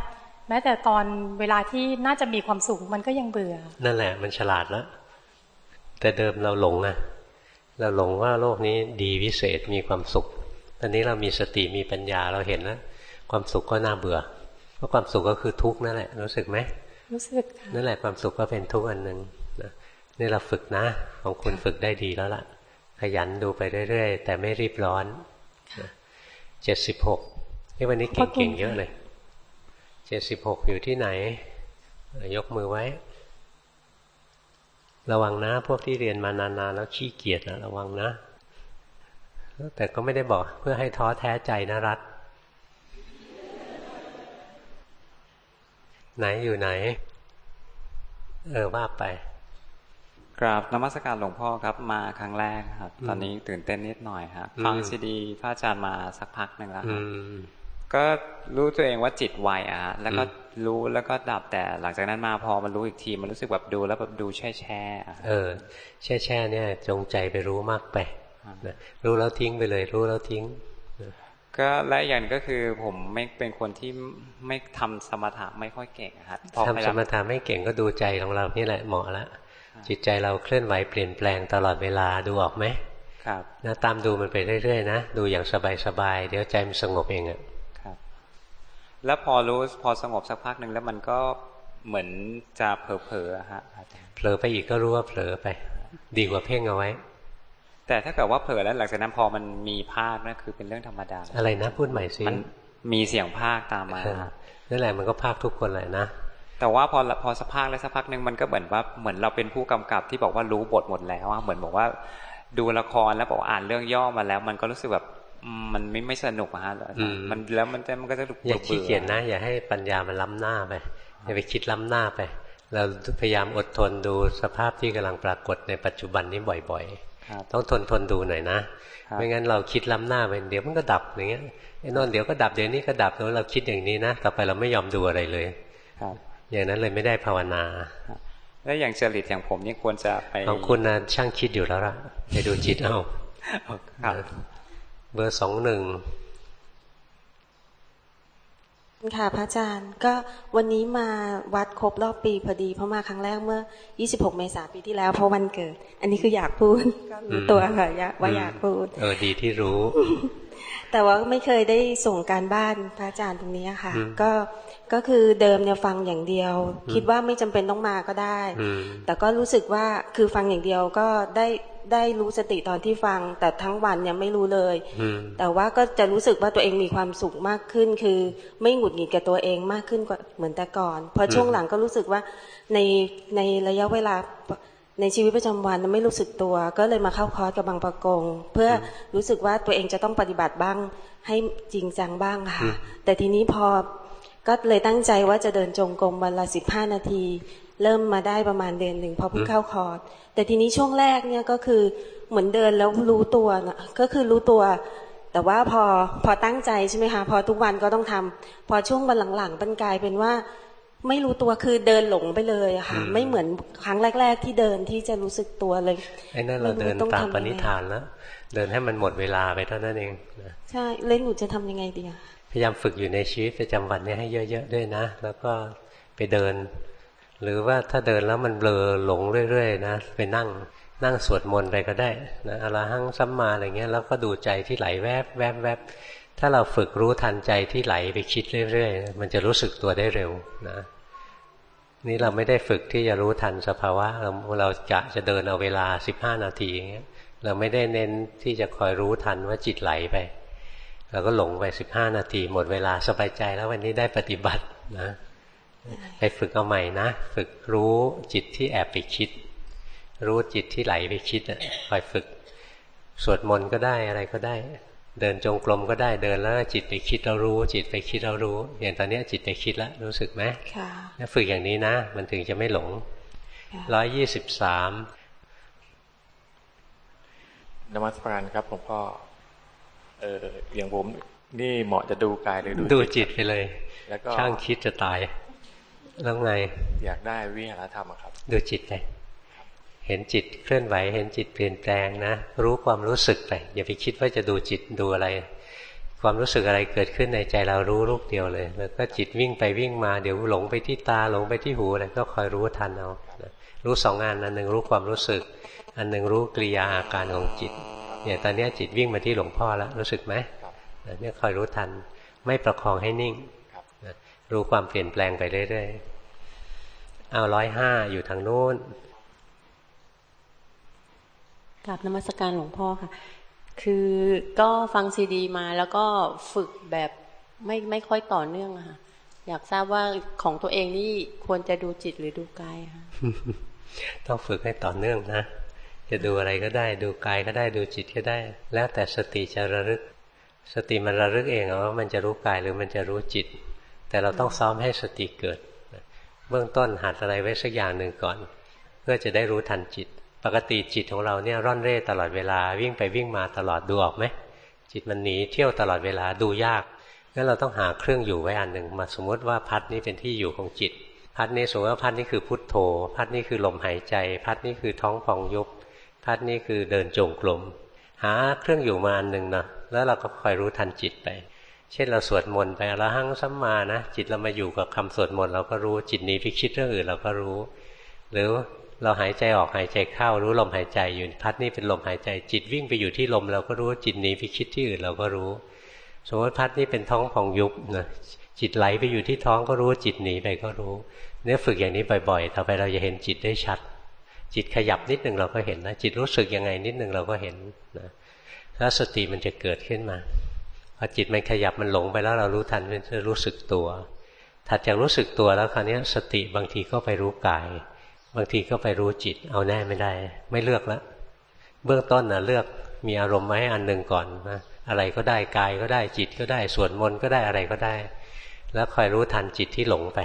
แม้แต่ตอนเวลาที่น่าจะมีความสุขมันก็ยังเบื่อ นั่นแหละ มันฉลาดแล้วแต่เดิมเราหลงอะเราหลงว่าโลกนี้ดีวิเศษมีความสุขตอนนี้เรามีสติมีปัญญาเราเห็นแล้วความสุขก็น่าเบื่อ เพราะความสุขก็คือทุกข์นั่นแหละ รู้สึกไหมรู้สึกนั่นแหละความสุขก็เป็นทุกข์อันหนึ่งนะนี่เราฝึกนะ ของคุณฝึกได้ดีแล้วล่ะ ขยันดูไปเรื่อยๆ แต่ไม่รีบร้อน เจ็ดสิบหกนี่วันนี้เก่งๆเยอะเลย เจ็ดสิบหกอยู่ที่ไหน ยกมือไว้รระวังนะ พวกที่เรียนมานานๆแล้วขี้เกียจนะระวังนะ แต่ก็ไม่ได้บอกเพื่อให้ท้อแท้ใจนะรัฐ ไหนอยู่ไหน เออว่าไป กราบนมัสการหลวงพ่อครับมาครั้งแรกครับ ตอนนี้ตื่นเต้นนิดหน่อยครับฟังซีดีพระอาจารย์มาสักพักหนึ่งแล้วครับก็รู้ตัวเองว่าจิตไวอะฮะแล้วก็รู้แล้วก็ดับแต่หลังจากนั้นมาพอมันรู้อีกทีมันรู้สึกแบบดูแล้วแบบดูแช่แช่เออ แช่แช่เนี่ย จงใจไปรู้มากไปรู้แล้วทิ้งไปเลย รู้แล้วทิ้งก็และอย่างก็คือผมไม่เป็นคนที่ไม่ทำสมถะไม่ค่อยเก่งครับทำสมถะไม่เก่งก็ดูใจของเรานี่แหละเหมาะแล้ว จิตใจเราเคลื่อนไหวเปลี่ยนแปลงตลอดเวลาดูออกไหมครับนะตามดูมันไปเรื่อยๆนะดูอย่างสบายๆเดี๋ยวใจมันสงบเองอะครับ แล้วพอรู้พอสงบสักพักหนึ่งแล้วมันก็เหมือนจะเผลอๆฮะเผลอไปอีกก็รู้ว่าเผลอไป ดีกว่าเพ่งเอาไว้ แต่ถ้าเกิดว่าเผลอแล้วหลังจากนั้นพอมันมีภาคนั่นคือเป็นเรื่องธรรมดา อะไรนะพูดใหม่สิมันมีเสียงภาคตามมานั่นแหละมันก็ภาคทุกคนเลยนะ แต่ว่าพอพอสักพักแล้วสักพักหนึ่งมันก็เหมือนว่าเหมือนเราเป็นผู้กำกับที่บอกว่ารู้บทหมดแล้วเหมือนบอกว่าดูละครแล้วบอกอ่านเรื่องย่อมาแล้ว มันก็รู้สึกแบบมันไม่ไม่สนุกฮะมันแล้วมันจะมันก็จะอย่าขี้เกียจนะ อย่าให้ปัญญามันล้ำหน้าไปอย่าไปคิดล้ำหน้าไป เราพยายามอดทนดูสภาพที่กำลังปรากฏในปัจจุบันนี้บ่อยๆต้องทนทนดูหน่อยนะไม่งั้นเราคิดล้ำหน้าไปเดี๋ยวมันก็ดับอย่างเงี้ยไอ้นนเดี๋ยวก็ดับเดี๋ยวนี้ก็ดับแล้วเราคิดอย่างนี้นะต่อไปเราไม่ยอมดูอะไรเลยครับ อย่างนั้นเลยไม่ได้ภาวนา แล้วอย่างจริตอย่างผมนี่ควรจะไปของคุณนะช่างคิดอยู่แล้วล่ะไปดูจิตเอาเบอร์สองหนึ่งค่ะพระอาจารย์ก็วันนี้มาวัดครบรอบปีพอดีเพราะมาครั้งแรกเมื่อ 26 เมษายนปีที่แล้วเพราะวันเกิด อันนี้คืออยากพูดก็รู้ตัวค่ะว่าอยากพูด เออดีที่รู้ แต่ว่าไม่เคยได้ส่งการบ้านพระอาจารย์ตรงนี้ค่ะ ก็ก็คือเดิมเนี่ยฟังอย่างเดียว คิดว่าไม่จำเป็นต้องมาก็ได้ แต่ก็รู้สึกว่าคือฟังอย่างเดียวก็ได้ได้รู้สติตอนที่ฟัง แต่ทั้งวันยังไม่รู้เลย แต่ว่าก็จะรู้สึกว่าตัวเองมีความสุขมากขึ้น คือไม่หงุดหงิดกับตัวเองมากขึ้นกว่าเหมือนแต่ก่อน พอช่วงหลังก็รู้สึกว่าในในระยะเวลา ในชีวิตประจำวันไม่รู้สึกตัว ก็เลยมาเข้าคอร์สกับบางประกง เพื่อรู้สึกว่าตัวเองจะต้องปฏิบัติบ้างให้จริงจังบ้างค่ะ แต่ทีนี้พอก็เลยตั้งใจว่าจะเดินจงกรมวันละสิบห้านาที เริ่มมาได้ประมาณเดือนหนึ่งพอเพิ่งเข้าคอร์สแต่ทีนี้ช่วงแรกเนี่ยก็คือเหมือนเดินแล้วรู้ตัวนะก็คือรู้ตัว แต่ว่าพอพอตั้งใจใช่ไหมคะพอทุกวันก็ต้องทำพอช่วงวันหลังๆเป็นกลายเป็นว่า ไม่รู้ตัวคือเดินหลงไปเลยค่ะ ไม่เหมือนครั้งแรก ๆ ที่เดินที่จะรู้สึกตัวเลยไอ้นั่นเราเดินตามปณิธานแล้วเดินให้มันหมดเวลาไปเท่านั้นเองใช่เล่นหนูจะทำยังไงดีพยายามฝึกอยู่ในชีวิตประจำวันนี้ให้เยอะ ๆ ด้วยนะ แล้วก็ไปเดิน หรือว่าถ้าเดินแล้วมันเบลอหลงเรื่อยๆนะไปนั่งนั่งสวดมนต์ไปก็ได้นะอรหังสัมมาอะไรเงี้ยแล้วก็ดูใจที่ไหลแวบแวบแวบ ถ้าเราฝึกรู้ทันใจที่ไหลไปคิดเรื่อยๆ มันจะรู้สึกตัวได้เร็วนะนี่เราไม่ได้ฝึกที่จะรู้ทันสภาวะเราเราจะจะเดินเอาเวลาสิบห้านาทีอย่างเงี้ยเราไม่ได้เน้นที่จะคอยรู้ทันว่าจิตไหลไปเราก็หลงไปสิบห้านาทีหมดเวลาสบายใจแล้ววันนี้ได้ปฏิบัตินะไปฝึกเอาใหม่นะ ฝึกรู้จิตที่แอบไปคิด รู้จิตที่ไหลไปคิดอะคอยฝึกสวดมนต์ก็ได้อะไรก็ได้ เดินจงกรมก็ได้เดินแล้วจิตไปคิดเรารู้ จิตไปคิดเรารู้อย่างตอนนี้จิตไปคิดแล้วรู้สึกไหมค่ะฝึกอย่างนี้นะ มันถึงจะไม่หลงร้อยยี่สิบสามนมัสการครับหลวงพ่อเอออย่างผมนี่เหมาะจะดูกายหรือดูดูจิตไปเลย แล้วก็ช่างคิดจะตายแล้วไง อยากได้วิหารธรรมครับ ดูจิตไป เห็นจิตเคลื่อนไหว เห็นจิตเปลี่ยนแปลงนะ รู้ความรู้สึกไป อย่าไปคิดว่าจะดูจิตดูอะไร ความรู้สึกอะไรเกิดขึ้นในใจเรารู้รูปเดียวเลย แล้วก็จิตวิ่งไปวิ่งมาเดี๋ยวหลงไปที่ตาหลงไปที่หูอะไรก็คอยรู้ทันเอารู้สองงานอันหนึ่งรู้ความรู้สึก อันหนึ่งรู้กริยาอาการของจิตเนี่ยตอนนี้จิตวิ่งมาที่หลวงพ่อแล้วรู้สึกไหมเนี่ยคอยรู้ทัน ไม่ประคองให้นิ่งรู้ความเปลี่ยนแปลงไปเรื่อยๆเอาร้อยห้าอยู่ทางโน้น กราบนมัสการหลวงพ่อค่ะ คือก็ฟังซีดีมาแล้วก็ฝึกแบบไม่ไม่ค่อยต่อเนื่องค่ะ อยากทราบว่าของตัวเองนี่ควรจะดูจิตหรือดูกายค่ะต้องฝึกให้ต่อเนื่องนะ จะดูอะไรก็ได้ ดูกายก็ได้ดูจิตก็ได้ แล้วแต่สติจะระลึก สติมันระลึกเองว่ามันจะรู้กายหรือมันจะรู้จิต แต่เราต้องซ้อมให้สติเกิด เบื้องต้นหัดอะไรไว้สักอย่างหนึ่งก่อน เพื่อจะได้รู้ทันจิต ปกติจิตของเราเนี่ยร่อนเร่ตลอดเวลาวิ่งไปวิ่งมาตลอดดูออกไหมจิตมันหนีเที่ยวตลอดเวลาดูยากงั้นเราต้องหาเครื่องอยู่ไว้อันหนึ่งมาสมมติว่าพัดนี้เป็นที่อยู่ของจิต พัดนี้สมมติว่าพัดนี้คือพุทโธ พัดนี้คือลมหายใจ พัดนี้คือท้องฟองยุบพัดนี้คือเดินจงกรมหาเครื่องอยู่มาอันหนึ่งนะแล้วเราก็คอยรู้ทันจิตไป เช่นเราสวดมนต์ไปละหังสัมมานะจิตเรามาอยู่กับคำสวดมนต์เราก็รู้จิตนี้พิคิดเรื่องอื่นเราก็รู้ หรือ เราหายใจออกหายใจเข้ารู้ลมหายใจอยู่พัดนี้เป็นลมหายใจ จิตวิ่งไปอยู่ที่ลมเราก็รู้จิตหนีไปคิดที่อื่นเราก็รู้ สมมติพัดนี่เป็นท้องของยุบนะจิตไหลไปอยู่ที่ท้องก็รู้จิตหนีไปก็รู้ เนี่ยฝึกอย่างนี้บ่อยๆ ต่อไปเราจะเห็นจิตได้ชัด จิตขยับนิดหนึ่งเราก็เห็นนะจิตรู้สึกยังไงนิดหนึ่งเราก็เห็นนะแล้วสติมันจะเกิดขึ้นมาพอจิตมันขยับมันหลงไปแล้วเรารู้ทันมันจะรู้สึกตัว ถัดจากรู้สึกตัวแล้วคราวนี้สติบางทีก็ไปรู้กาย บางทีก็ไปรู้จิต เอาแน่ไม่ได้ ไม่เลือกแล้วเบื้องต้นนะเลือกมีอารมณ์ไว้อันหนึ่งก่อนนะอะไรก็ได้กายก็ได้จิตก็ได้ส่วนมนก็ได้อะไรก็ได้ แล้วคอยรู้ทันจิตที่หลงไป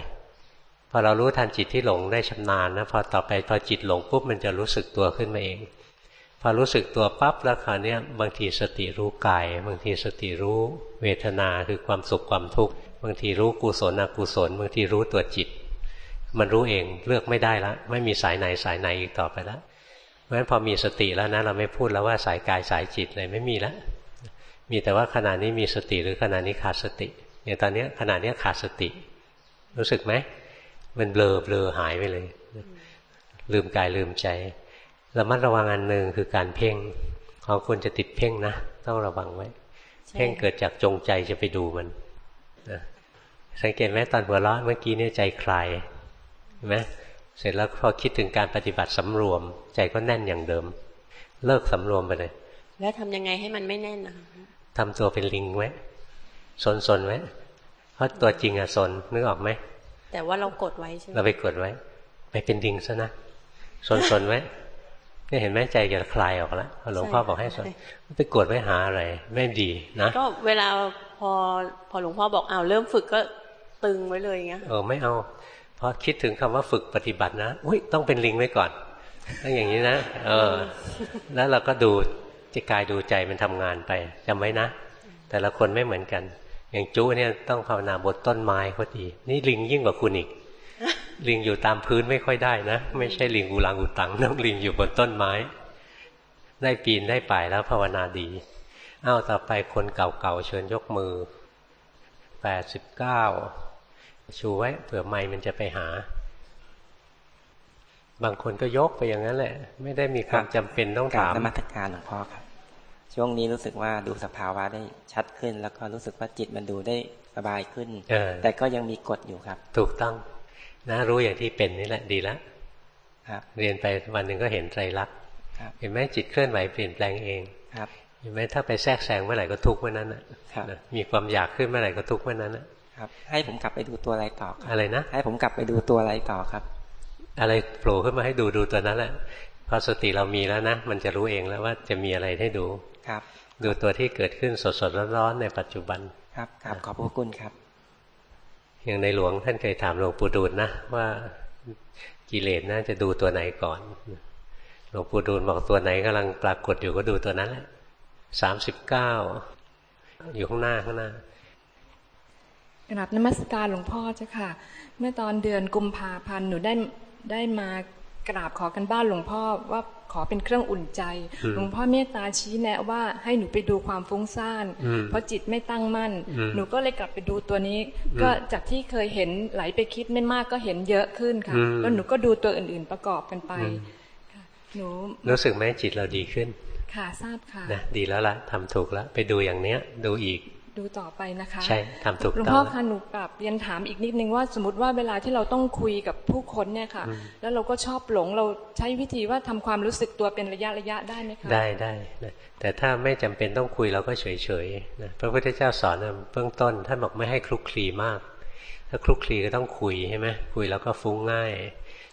พอเรารู้ทันจิตที่หลงได้ชำนาญนะพอต่อไปพอจิตหลงปุ๊บมันจะรู้สึกตัวขึ้นมาเอง พอรู้สึกตัวปั๊บแล้วคราวนี้บางทีสติรู้กาย บางทีสติรู้เวทนาคือความสุขความทุกข์บางทีรู้กุศลอกุศลบางทีรู้ตัวจิต มันรู้เองเลือกไม่ได้ละไม่มีสายไหนสายไหนอีกต่อไปแล้วเพราะฉะนั้นพอมีสติแล้วนะเราไม่พูดแล้วว่าสายกายสายจิตเลยไม่มีแล้วมีแต่ว่าขณะนี้มีสติหรือขณะนี้ขาดสติอย่างตอนนี้ขณะนี้ขาดสติ รู้สึกไหมมันเบลอเบลอหายไปเลย ลืมกายลืมใจระมัดระวังอันหนึ่งคือการเพ่งของคุณจะติดเพ่งนะต้องระวังไว้ เพ่งเกิดจากจงใจจะไปดูมันนะสังเกตไหมตอนหัวเราะเมื่อกี้เนี่ยใจคลาย ไหมเสร็จแล้วพอคิดถึงการปฏิบัติสำรวม ใจก็แน่นอย่างเดิม เลิกสำรวมไปเลย แล้วทำยังไงให้มันไม่แน่นนะคะทำตัวเป็นลิงไว้สนสนไว้เพราะตัวจริงอะสนนึกออกไหมแต่ว่าเรากดไว้ใช่ไหมเราไปกดไว้ ไปเป็นลิงซะนะสนสนไว้นี่เห็นไหมใจจะคลายออกแล้วหลวงพ่อบอกให้สนไปกดไว้หาอะไรไม่ดีนะก็เวลาพอพอหลวงพ่อบอกอ้าวเริ่มฝึกก็ตึงไว้เลยเงี้ยเออไม่เอาพ อคิดถึงคำว่าฝึกปฏิบัตินะอุ้ยต้องเป็นลิงไว้ก่อนต้องอย่างนี้นะ เออ แล้วเราก็ดูจิตกายดูใจมันทำงานไปจำไว้นะ แต่ละคนไม่เหมือนกัน อย่างจู้เนี่ยต้องภาวนาบนต้นไม้ก็ดี นี่ลิงยิ่งกว่าคุณอีก ลิงอยู่ตามพื้นไม่ค่อยได้นะ ไม่ใช่ลิงอูรังอุตังต้องลิงอยู่บนต้นไม้ ได้ปีนได้ป่ายแล้วภาวนาดีอ้าวต่อไปคนเก่าๆเชิญยกมือแปดสิบเก้า ชูไว้เผื่อไม้มันจะไปหา บางคนก็ยกไปอย่างนั้นแหละ ไม่ได้มีความจำเป็นต้องถามนมัตการหลวงพ่อครับ ช่วงนี้รู้สึกว่าดูสภาวะได้ชัดขึ้น แล้วก็รู้สึกว่าจิตมันดูได้สบายขึ้นแต่ก็ยังมีกฎอยู่ครับ ถูกต้องนะรู้อย่างที่เป็นนี่แหละดีแล้วเรียนไปวันหนึ่งก็เห็นใจรักเห็นไหมจิตเคลื่อนไหวเปลี่ยนแปลงเองครับเห็นไหมถ้าไปแทรกแซงเมื่อไหร่ก็ทุกข์เมื่อนั้นนะมีความอยากขึ้นเมื่อไหร่ก็ทุกข์เมื่อนั้นนะ ครับ ให้ผมกลับไปดูตัวอะไรต่ออะไรนะให้ผมกลับไปดูตัวอะไรต่อครับ อะไรโผล่ขึ้นมาให้ดูดูตัวนั้นแหละพอสติเรามีแล้วนะมันจะรู้เองแล้วว่าจะมีอะไรให้ดูครับ ดูตัวที่เกิดขึ้นสดสดร้อนๆในปัจจุบันครับครับขอบพระคุณครับ อย่างในหลวงท่านเคยถามหลวงปู่ดูลนะว่ากิเลสน่าจะดูตัวไหนก่อนหลวงปู่ดูลบอกตัวไหนกำลังปรากฏอยู่ก็ดูตัวนั้นแหละสามสิบเก้าอยู่ข้างหน้าข้างหน้า กราบนมัสการหลวงพ่อเจ้าค่ะ เมื่อตอนเดือนกุมภาพันธ์หนูได้ได้มากราบขอกันบ้านหลวงพ่อว่าขอเป็นเครื่องอุ่นใจ หลวงพ่อเมตตาชี้แนะว่าให้หนูไปดูความฟุ้งซ่าน เพราะจิตไม่ตั้งมั่น หนูก็เลยกลับไปดูตัวนี้ ก็จากที่เคยเห็นไหลไปคิดไม่มากก็เห็นเยอะขึ้นค่ะ แล้วหนูก็ดูตัวอื่น ๆประกอบกันไปหนูรู้สึกไหมจิตเราดีขึ้น ค่ะทราบค่ะนะดีแล้วล่ะทำถูกแล้วไปดูอย่างเนี้ยดูอีก ดูต่อไปนะคะ ใช่ทำถูกต้องหลวงพ่อคะหนูกลับเรียนถามอีกนิดนึงว่าสมมติว่าเวลาที่เราต้องคุยกับผู้คนเนี่ยค่ะ แล้วเราก็ชอบหลงเราใช้วิธีว่าทำความรู้สึกตัวเป็นระยะระยะได้ไหมคะได้ได้แต่ถ้าไม่จำเป็นต้องคุยเราก็เฉยเฉยนะพระพุทธเจ้าสอนเบื้องต้นท่านบอกไม่ให้คลุกคลีมาก ถ้าคลุกคลีก็ต้องคุยใช่ไหมคุยแล้วก็ฟุ้งง่าย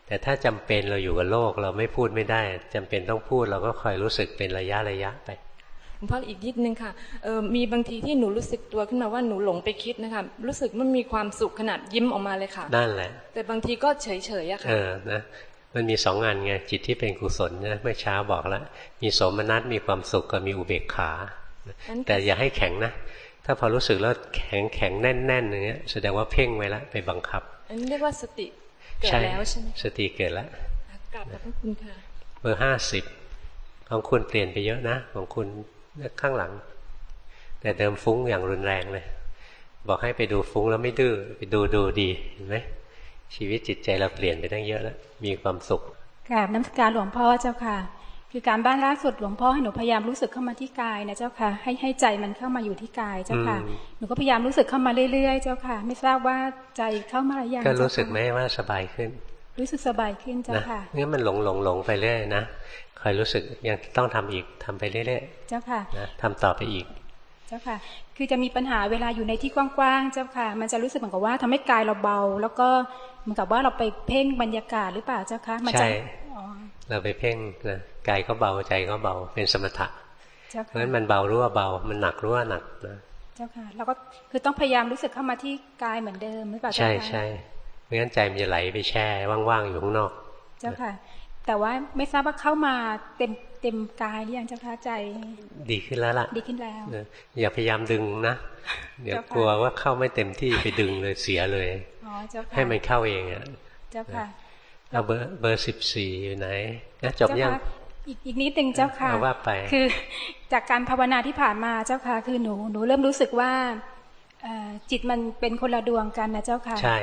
แต่ถ้าจำเป็นเราอยู่กับโลกเราไม่พูดไม่ได้จำเป็นต้องพูดเราก็คอยรู้สึกเป็นระยะระยะไป พ่ออีกนิดนึงค่ะเออมีบางทีที่หนูรู้สึกตัวขึ้นมาว่าหนูหลงไปคิดนะคะ รู้สึกมันมีความสุขขนาดยิ้มออกมาเลยค่ะ นั่นแหละ แต่บางทีก็เฉยๆอะค่ะเออนะมันมีสองงานไงจิตที่เป็นกุศลนะเมื่อเช้าบอกแล้วมีสมนัตมีความสุขกับมีอุเบกขา แต่อย่าให้แข็งนะ ถ้าพอรู้สึกแล้วแข็งแข็งแน่นๆอย่างเงี้ยแสดงว่าเพ่งไว้แล้วไปบังคับ อันนี้เรียกว่าสติเกิดแล้วใช่ไหมสติเกิดแล้วกลับขอบคุณค่ะเบอร์ห้าสิบของคุณเปลี่ยนไปเยอะนะ ของคุณ ข้างหลัง แต่เดิมฟุ้งอย่างรุนแรงเลย บอกให้ไปดูฟุ้งแล้วไม่ดื้อไปดูดูดีเห็นไหมชีวิตจิตใจเราเปลี่ยนไปตั้งเยอะแล้ว มีความสุขกราบน้ำการหลวงพ่อเจ้าค่ะ คือการบ้านล่าสุดหลวงพ่อให้หนูพยายามรู้สึกเข้ามาที่กายนะเจ้าค่ะ ให้ให้ใจมันเข้ามาอยู่ที่กายเจ้าค่ะ หนูก็พยายามรู้สึกเข้ามาเรื่อยๆเจ้าค่ะ ไม่ทราบว่าใจเข้ามาหรือยังก็รู้สึกไหมว่าสบายขึ้น รู้สึกสบายขึ้นเจ้าค่ะนี่มันหลงหลงหลงไปเรื่อยนะคอยรู้สึกยังต้องทำอีกทำไปเรื่อยๆเจ้าค่ะนะทำต่อไปอีก เจ้าค่ะ คือจะมีปัญหาเวลาอยู่ในที่กว้างๆเจ้าค่ะ มันจะรู้สึกเหมือนกับว่าทำให้กายเราเบา แล้วก็เหมือนกับว่าเราไปเพ่งบรรยากาศหรือเปล่าเจ้าคะใช่เราไปเพ่งนะกายก็เบาใจก็เบาเป็นสมถะเพราะฉะนั้นมันเบารู้ว่าเบา มันหนักรู้ว่าหนักนะ เจ้าค่ะ แล้วก็คือต้องพยายามรู้สึกเข้ามาที่กายเหมือนเดิมหรือเปล่าใช่ใช่ ไม่งั้นใจมันจะไหลไปแช่ว่างๆอยู่ข้างนอก เจ้าค่ะ แต่ว่าไม่ทราบว่าเข้ามาเต็มเต็มกายหรือยังเจ้าค่ะใจ ดีขึ้นแล้วล่ะ ดีขึ้นแล้วอย่าพยายามดึงนะเดี๋ยวกลัวว่าเข้าไม่เต็มที่ไปดึงเลยเสียเลยให้มันเข้าเองอะเจ้าค่ะเอาเบอร์เบอร์สิบสี่อยู่ไหนนะจบยังอีกอีกนิดหนึ่งเจ้าค่ะว่าไปคือจากการภาวนาที่ผ่านมาเจ้าค่ะคือหนูหนูเริ่มรู้สึกว่าจิตมันเป็นคนละดวงกันนะเจ้าค่ะ ใช่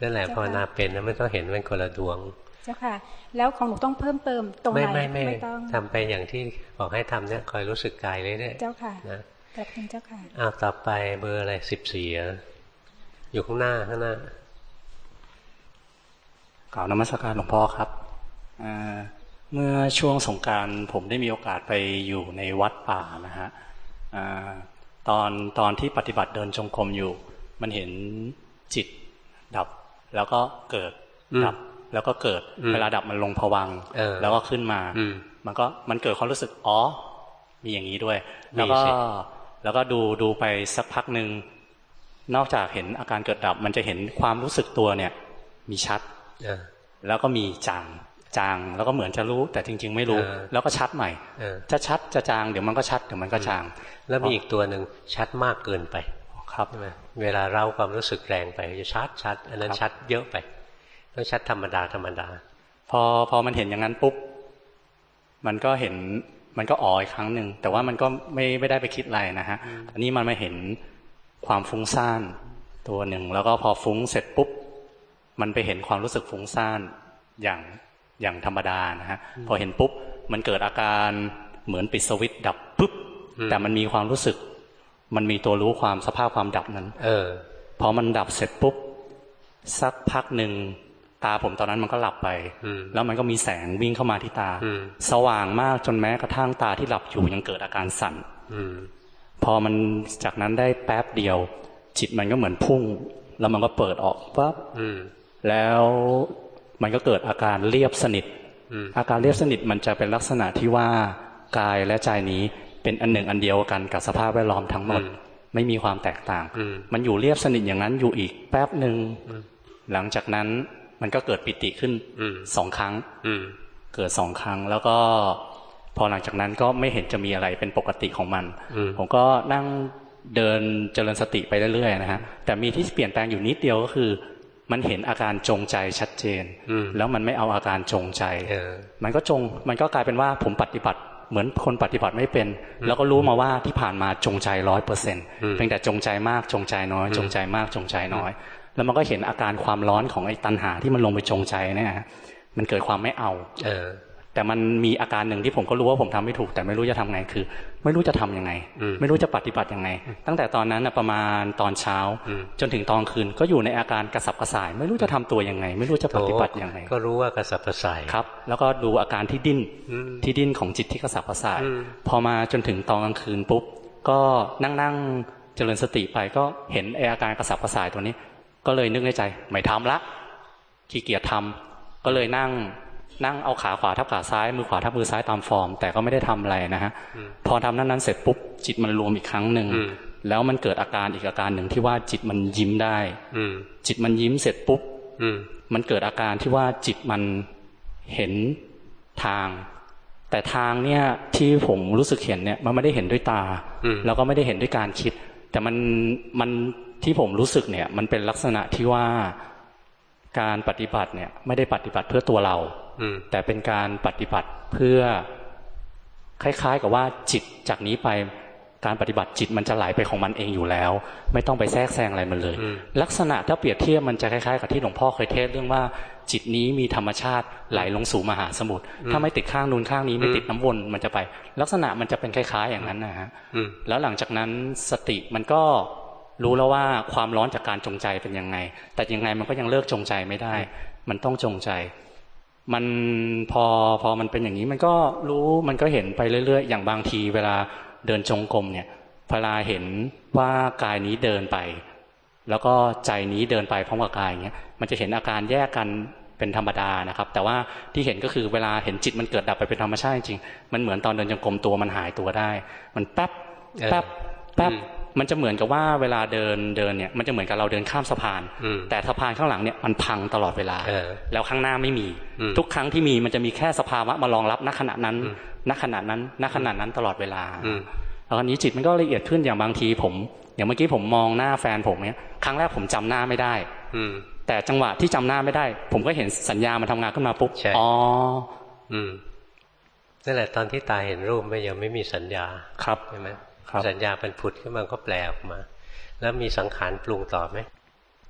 นั่นแหละภาวนาเป็นนะไม่ต้องเห็นเป็นคนละดวง เจ้าค่ะ แล้วของหนูต้องเพิ่มเติมตรงไหนไม่ไม่ไม่ต้องทำไปอย่างที่บอกให้ทำเนี่ยคอยรู้สึกกายเลยเนี่ยเจ้าค่ะนะกลับคุณเจ้าค่ะอ้าวต่อไปเบอร์อะไรสิบสี่อยู่ข้างหน้าข้างหน้าก่าวนมัสการหลวงพ่อครับเมื่อช่วงสงการผมได้มีโอกาสไปอยู่ในวัดป่านะฮะตอนตอนที่ปฏิบัติเดินจงกรมอยู่ มันเห็นจิตดับ แล้วก็เกิดดับแล้วก็เกิดเวลาดับมันลงผวังแล้วก็ขึ้นมา มันก็มันเกิดความรู้สึกอ๋อ มีอย่างนี้ด้วย แล้วก็แล้วก็ดูดูไปสักพักหนึ่งนอกจากเห็นอาการเกิดดับ มันจะเห็นความรู้สึกตัวเนี่ย มีชัดแล้วก็มีจางจางแล้วก็เหมือนจะรู้ แต่จริง ๆ ไม่รู้ แล้วก็ชัดใหม่จะชัดจะจางเดี๋ยวมันก็ชัดเดี๋ยวมันก็จาง แล้วมีอีกตัวหนึ่งชัดมากเกินไปครับ เวลาเราความรู้สึกแรงไปจะชัดชัดอันนั้นชัดเยอะไปต้องชัดธรรมดาธรรมดา พอพอมันเห็นอย่างนั้นปุ๊บมันก็เห็นมันก็อ๋ออีกครั้งหนึ่งแต่ว่ามันก็ไม่ไม่ได้ไปคิดอะไรนะฮะอันนี้มันมาเห็นความฟุ้งซ่านตัวหนึ่งแล้วก็พอฟุ้งเสร็จปุ๊บมันไปเห็นความรู้สึกฟุ้งซ่านอย่างอย่างธรรมดานะฮะพอเห็นปุ๊บมันเกิดอาการเหมือนปิดสวิตดับปุ๊บแต่มันมีความรู้สึก มันมีตัวรู้ความสภาพความดับนั้น เออ พอมันดับเสร็จปุ๊บ สักพักหนึ่งตาผมตอนนั้นมันก็หลับไป แล้วมันก็มีแสงวิ่งเข้ามาที่ตา สว่างมากจนแม้กระทั่งตาที่หลับอยู่ยังเกิดอาการสั่นพอมันจากนั้นได้แป๊บเดียว จิตมันก็เหมือนพุ่ง แล้วมันก็เปิดออกปั๊บแล้วมันก็เกิดอาการเรียบสนิท อาการเรียบสนิทมันจะเป็นลักษณะที่ว่ากายและใจนี้ เป็นอันหนึ่งอันเดียวกันกับสภาพแวดล้อมทั้งหมด ไม่มีความแตกต่าง มันอยู่เรียบสนิทอย่างนั้นอยู่อีกแป๊บหนึ่งหลังจากนั้นมันก็เกิดปิติขึ้นสองครั้งเกิดสองครั้งแล้วก็พอหลังจากนั้นก็ไม่เห็นจะมีอะไรเป็นปกติของมัน ผมก็นั่งเดินเจริญสติไปเรื่อยๆนะฮะแต่มีที่เปลี่ยนแปลงอยู่นิดเดียวก็คือ มันเห็นอาการจงใจชัดเจน แล้วมันไม่เอาอาการจงใจ มันก็จงมันก็กลายเป็นว่าผมปฏิบัติ เหมือนคนปฏิบัติไม่เป็น แล้วก็รู้มาว่าที่ผ่านมาจงใจร้อยเปอร์เซ็นต์เพียงแต่จงใจมากจงใจน้อย จงใจมากจงใจน้อย แล้วมันก็เห็นอาการความร้อนของไอ้ตัณหาที่มันลงไปจงใจเนี่ยมันเกิดความไม่เอา แต่มันมีอาการหนึ่งที่ผมก็รู้ว่าผมทำไม่ถูก แต่ไม่รู้จะทำไงคือ ไม่รู้จะทํำยังไง ไม่รู้จะปฏิบัติยังไง ตั้งแต่ตอนนั้นประมาณตอนเช้า จนถึงตอนคืนก็อยู่ในอาการกระสับกระส่าย ไม่รู้จะทำตัวยังไง ไม่รู้จะปฏิบัติยังไง ก็รู้ว่ากระสับกระส่ายครับ แล้วก็ดูอาการที่ดิ้นที่ดิ้นของจิตที่กระสับกระส่าย พอมาจนถึงตอนกลางคืนปุ๊บก็นั่งนั่งเจริญสติไปก็เห็นอาการกระสับกระส่ายตัวนี้ ก็เลยนึกในใจไม่ทำละขี้เกียจทำก็เลยนั่ง นั่งเอาขาขวาทับขาซ้ายมือขวาทับมือซ้ายตามฟอร์ม แต่ก็ไม่ได้ทำอะไรนะฮะพอทำนั้นนั้นเสร็จปุ๊บจิตมันรวมอีกครั้งหนึ่งแล้วมันเกิดอาการอีกอาการหนึ่งที่ว่าจิตมันยิ้มได้จิตมันยิ้มเสร็จปุ๊บมันเกิดอาการที่ว่าจิตมันเห็นทาง แต่ทางเนี่ยที่ผมรู้สึกเห็นเนี่ยมันไม่ได้เห็นด้วยตา แล้วก็ไม่ได้เห็นด้วยการคิด แต่มันมันที่ผมรู้สึกเนี่ย มันเป็นลักษณะที่ว่าการปฏิบัติเนี่ย ไม่ได้ปฏิบัติเพื่อตัวเรา แต่เป็นการปฏิบัติเพื่อคล้ายๆ กับว่าจิตจากนี้ไปการปฏิบัติจิตมันจะไหลไปของมันเองอยู่แล้ว ไม่ต้องไปแทรกแซงอะไรมันเลย ลักษณะถ้าเปรียบเทียบมันจะคล้ายๆกับที่หลวงพ่อเคยเทศเรื่องว่าจิตนี้มีธรรมชาติไหลลงสู่มหาสมุทรถ้าไม่ติดข้างนูนข้างนี้ไม่ติดน้ำวนมันจะไป ลักษณะมันจะเป็นคล้าย ๆ อย่างนั้นนะฮะแล้วหลังจากนั้นสติมันก็รู้แล้วว่าความร้อนจากการจงใจเป็นยังไง แต่ยังไงมันก็ยังเลิกจงใจไม่ได้ มันต้องจงใจ มันพอพอมันเป็นอย่างนี้มันก็รู้มันก็เห็นไปเรื่อย ๆ อย่างบางทีเวลาเดินจงกรมเนี่ยเวลาเห็นว่ากายนี้เดินไป แล้วก็ใจนี้เดินไปพร้อมกับกายอย่างเงี้ยมันจะเห็นอาการแยกกันเป็นธรรมดานะครับ แต่ว่าที่เห็นก็คือเวลาเห็นจิตมันเกิดดับไปเป็นธรรมชาติจริงมันเหมือนตอนเดินจงกรมตัวมันหายตัวได้ มันแป๊บแป๊บแป๊บ มันจะเหมือนกับว่าเวลาเดินเดินเนี่ย มันจะเหมือนกับเราเดินข้ามสะพาน แต่สะพานข้างหลังเนี่ยมันพังตลอดเวลา แล้วข้างหน้าไม่มี ทุกครั้งที่มีมันจะมีแค่สภาวะมารองรับณขณะนั้นณขณะนั้นณขณะนั้นตลอดเวลาแล้วนี้จิตมันก็ละเอียดขึ้นอย่างบางทีผมอย่างเมื่อกี้ผมมองหน้าแฟนผมเนี่ยครั้งแรกผมจำหน้าไม่ได้ อืแต่จังหวะที่จำหน้าไม่ได้ ผมก็เห็นสัญญามันทำงานขึ้นมาปุ๊บอ๋ออืมนั่นแหละตอนที่ตาเห็นรูปไม่ยังไม่มีสัญญาครับใช่ไหม สัญญาเป็นผุดขึ้นมาก็แปลออกมา แล้วมีสังขารปรุงต่อไหม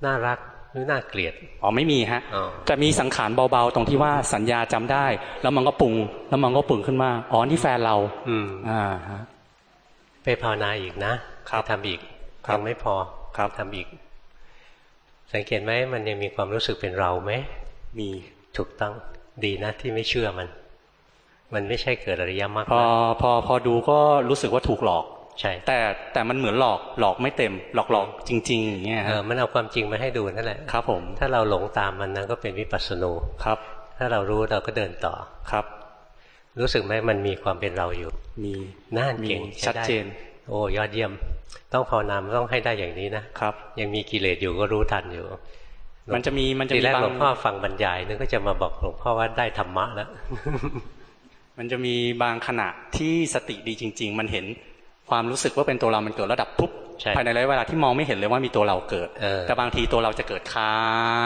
น่ารักหรือน่าเกลียดอ๋อไม่มีฮะจะมีสังขารเบาๆตรงที่ว่าสัญญาจำได้ แล้วมันก็ปรุง แล้วมันก็ปรุงขึ้นมาอ๋อนี่แฟนเรา อืมอ่าฮะไปภาวนาอีกนะทำอีกยังไม่พอครับทำอีก สังเกตไหมมันยังมีความรู้สึกเป็นเราไหมมีถูกต้องดีนะที่ไม่เชื่อมัน มันไม่ใช่เกิดอริยมรรคพอพอพอดูก็รู้สึกว่าถูกหลอก ใช่ แต่แต่มันเหมือนหลอกหลอกไม่เต็ม หลอกหลอกจริง ๆ อย่างเงี้ยเออมันเอาความจริงมาให้ดูนั่นแหละครับ ผม ถ้าเราหลงตามมันนั้นก็เป็นวิปัสสนูครับ ถ้าเรารู้เราก็เดินต่อครับ รู้สึกไหมมันมีความเป็นเราอยู่ มีน่านเก่งชัดเจน โอ้ยอดเยี่ยม ต้องภาวนาต้องให้ได้อย่างนี้นะครับ ยังมีกิเลสอยู่ก็รู้ทันอยู่มันจะมีมันจะมีแรกหลวงพ่อฟังบรรยายนึกก็จะมาบอกหลวงพ่อว่าได้ธรรมะแล้ว มันจะมีบางขณะที่สติดีจริง ๆ มันเห็น ความรู้สึกว่าเป็นตัวเรามันเกิดระดับปุ๊บภายในระยะเวลาที่มองไม่เห็นเลยว่ามีตัวเราเกิดแต่บางทีตัวเราจะเกิดค้า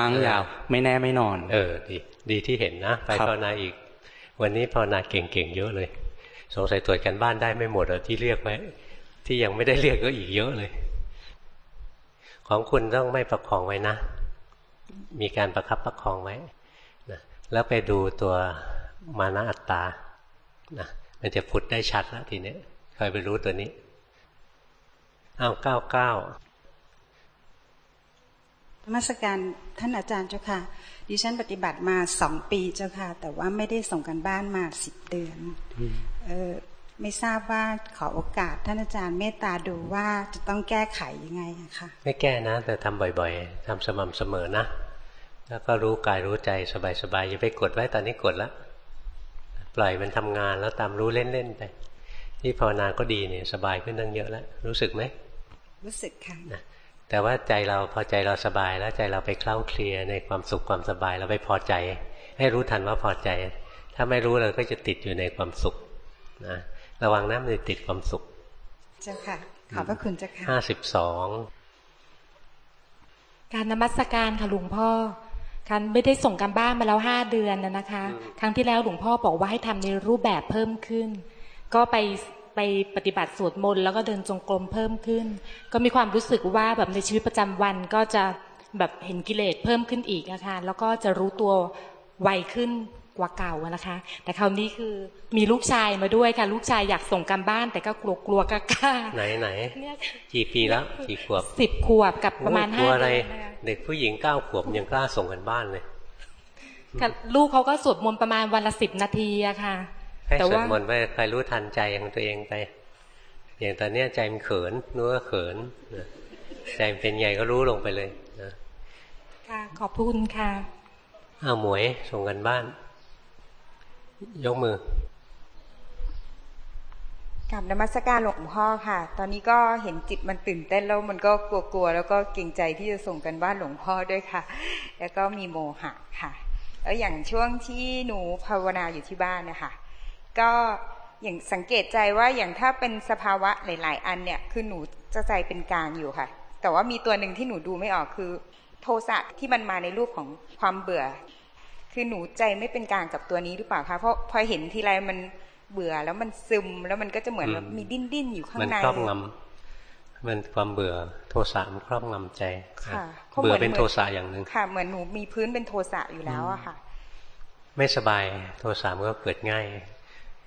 งยาวไม่แน่ไม่นอน เออ ดี ดีที่เห็นนะไปภาวนาอีก วันนี้ภาวนาเก่งๆเยอะเลย สงสัยตรวจกันบ้านได้ไม่หมดที่เรียกไว้ที่ยังไม่ได้เรียกก็อีกเยอะเลย ของคุณต้องไม่ประคองไว้นะ มีการประครับประคองไว้นะแล้วไปดูตัวมานะอัตตานะมันจะพุดได้ชัดแล้วทีนี้ คอยไปรู้ตัวนี้อ้าวเก้าเก้าธรรมสการท่านอาจารย์เจ้าค่ะ ดิฉันปฏิบัติมาสองปีเจ้าค่ะ แต่ว่าไม่ได้ส่งกันบ้านมาสิบเดือนเออไม่ทราบว่าขอโอกาสท่านอาจารย์เมตตาดูว่าจะต้องแก้ไขยังไงคะไม่แก้นะ แต่ทำบ่อยๆทำสม่ำเสมอนะ แล้วก็รู้กายรู้ใจสบายๆอย่าไปกดไว้ตอนนี้กดแล้วปล่อยมันทำงานแล้วตามรู้เล่นๆไป ที่ภาวนาก็ดีเนี่ยสบายขึ้นตั้งเยอะแล้ว รู้สึกไหมรู้สึกค่ะนะแต่ว่าใจเราพอใจเราสบายแล้วใจเราไปเคล้าเคลียในความสุขความสบายเราไปพอใจ ให้รู้ทันว่าพอใจ ถ้าไม่รู้เราก็จะติดอยู่ในความสุขนะระวังน้ำเลยติดความสุข เจ้าค่ะ ขอบพระคุณเจ้าค่ะห้าสิบสองการนมัสการค่ะหลวงพ่อการไม่ได้ส่งการบ้านมาแล้วห้าเดือนนะคะ ครั้งที่แล้วหลวงพ่อบอกว่าให้ทำในรูปแบบเพิ่มขึ้น ก็ไปไปปฏิบัติสวดมนต์แล้วก็เดินจงกรมเพิ่มขึ้น ก็มีความรู้สึกว่าแบบในชีวิตประจำวันก็จะแบบเห็นกิเลสเพิ่มขึ้นอีกนะคะแล้วก็จะรู้ตัวไวขึ้นกว่าเก่านะคะ แต่คราวนี้คือมีลูกชายมาด้วยค่ะ ลูกชายอยากส่งการบ้าน แต่ก็กลัวกลัวกล้าไหนไหนกี่ปีแล้วกี่ขวบสิบขวบกับประมาณห้าอะไรเด็กผู้หญิงเก้าขวบยังกล้าส่งกันบ้านเลยลูกเขาก็สวดมนต์ประมาณวันละสิบนาทีอะค่ะ ให้สวดมนต์ไปใครรู้ทันใจของตัวเองไป อย่างตอนนี้ใจมันเขินนู้ว่าเขินใจเป็นใหญ่ก็รู้ลงไปเลยนะค่ะขอบคุณค่ะอ้าวหมวยส่งกันบ้าน ยกมือกับนมัสการหลวงพ่อค่ะ ตอนนี้ก็เห็นจิตมันตื่นเต้นแล้วมันก็กลัวๆแล้วก็เกรงใจที่จะส่งกันบ้านหลวงพ่อด้วยค่ะ แล้วก็มีโมหะค่ะ แล้วอย่างช่วงที่หนูภาวนาอยู่ที่บ้านนะคะ ก็อย่างสังเกตใจว่าอย่างถ้าเป็นสภาวะหลาย ๆ อันเนี่ยคือหนูจะใจเป็นกลางอยู่ค่ะ แต่ว่ามีตัวหนึ่งที่หนูดูไม่ออกคือ โทสะที่มันมาในรูปของความเบื่อ คือหนูใจไม่เป็นกลางกับตัวนี้หรือเปล่าคะเพราะพอเห็นทีไรมันเบื่อแล้วมันซึมแล้วมันก็จะเหมือนมีดิ้นดิ้นอยู่ข้างในมันครอบงำมันความเบื่อโทสะมันครอบงำใจค่ะเบื่อเป็นโทสะอย่างหนึ่งค่ะ เหมือนหนูมีพื้นเป็นโทสะอยู่แล้วอะค่ะ ไม่สบายโทสะมันก็เกิดง่าย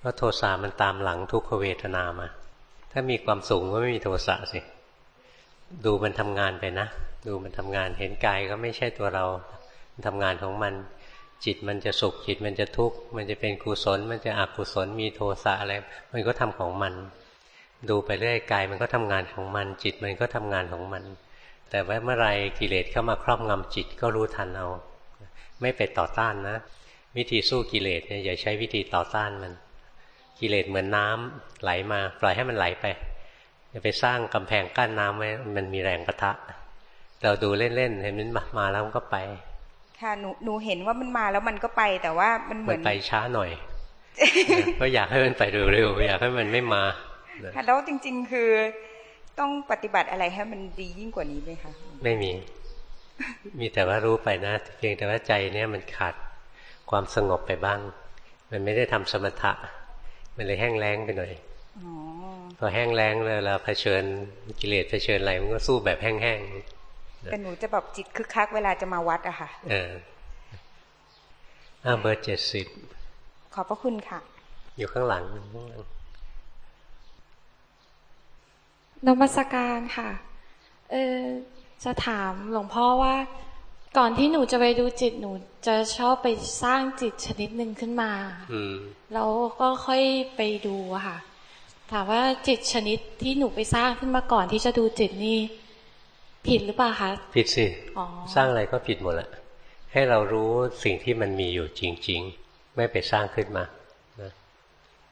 เพราะโทสะมันตามหลังทุกขเวทนามา ถ้ามีความสูงก็ไม่มีโทสะสิ ดูมันทำงานไปนะ ดูมันทำงาน เห็นกายก็ไม่ใช่ตัวเราทำงานของมัน จิตมันจะสุข จิตมันจะทุกข์ มันจะเป็นกุศล มันจะอกุศล มีโทสะอะไร มันก็ทำของมัน ดูไปเรื่อยกายมันก็ทำงานของมัน จิตมันก็ทำงานของมัน แต่ว่าเมื่อไรกิเลสเข้ามาครอบงำจิตก็รู้ทันเอา ไม่ไปต่อต้านนะ วิธีสู้กิเลสเนี่ยอย่าใช้วิธีต่อต้านมัน กิเลสเหมือนน้ำไหลมา ปล่อยให้มันไหลไปอย่าไปสร้างกำแพงกั้นน้ำไว้มันมีแรงปะทะ เราดูเล่นๆเห็นมันมาแล้วมันก็ไป ค่ะหนูหนูเห็นว่ามันมาแล้วมันก็ไป แต่ว่ามันเหมือนไปช้าหน่อย ก็อยากให้มันไปเร็วๆอยากให้มันไม่มาค่ะแล้วจริง ๆ คือต้องปฏิบัติอะไรให้มันดียิ่งกว่านี้ไหมคะไม่มี มีแต่ว่ารู้ไปนะเพียงแต่ว่าใจเนี่ยมันขาดความสงบไปบ้าง มันไม่ได้ทำสมถะ มันเลยแห้งแล้งไปหน่อยพอแห้งแล้งเวลาเผชิญกิเลสเผชิญอะไรมันก็สู้แบบแห้งๆแต่หนูจะแบบจิตคึกคักเวลาจะมาวัดอะค่ะ เอออ้าเบอร์เจ็ดสิบขอบพระคุณค่ะ อยู่ข้างหลังนมัสการค่ะ เออจะถามหลวงพ่อว่า ก่อนที่หนูจะไปดูจิตหนู จะชอบไปสร้างจิตชนิดหนึ่งขึ้นมาแล้วก็ค่อยไปดูค่ะ ถามว่าจิตชนิดที่หนูไปสร้างขึ้นมาก่อนที่จะดูจิตนี่ผิดหรือเปล่าคะผิดสิสร้างอะไรก็ผิดหมดแหละให้เรารู้สิ่งที่มันมีอยู่จริง ๆ ไม่ไปสร้างขึ้นมา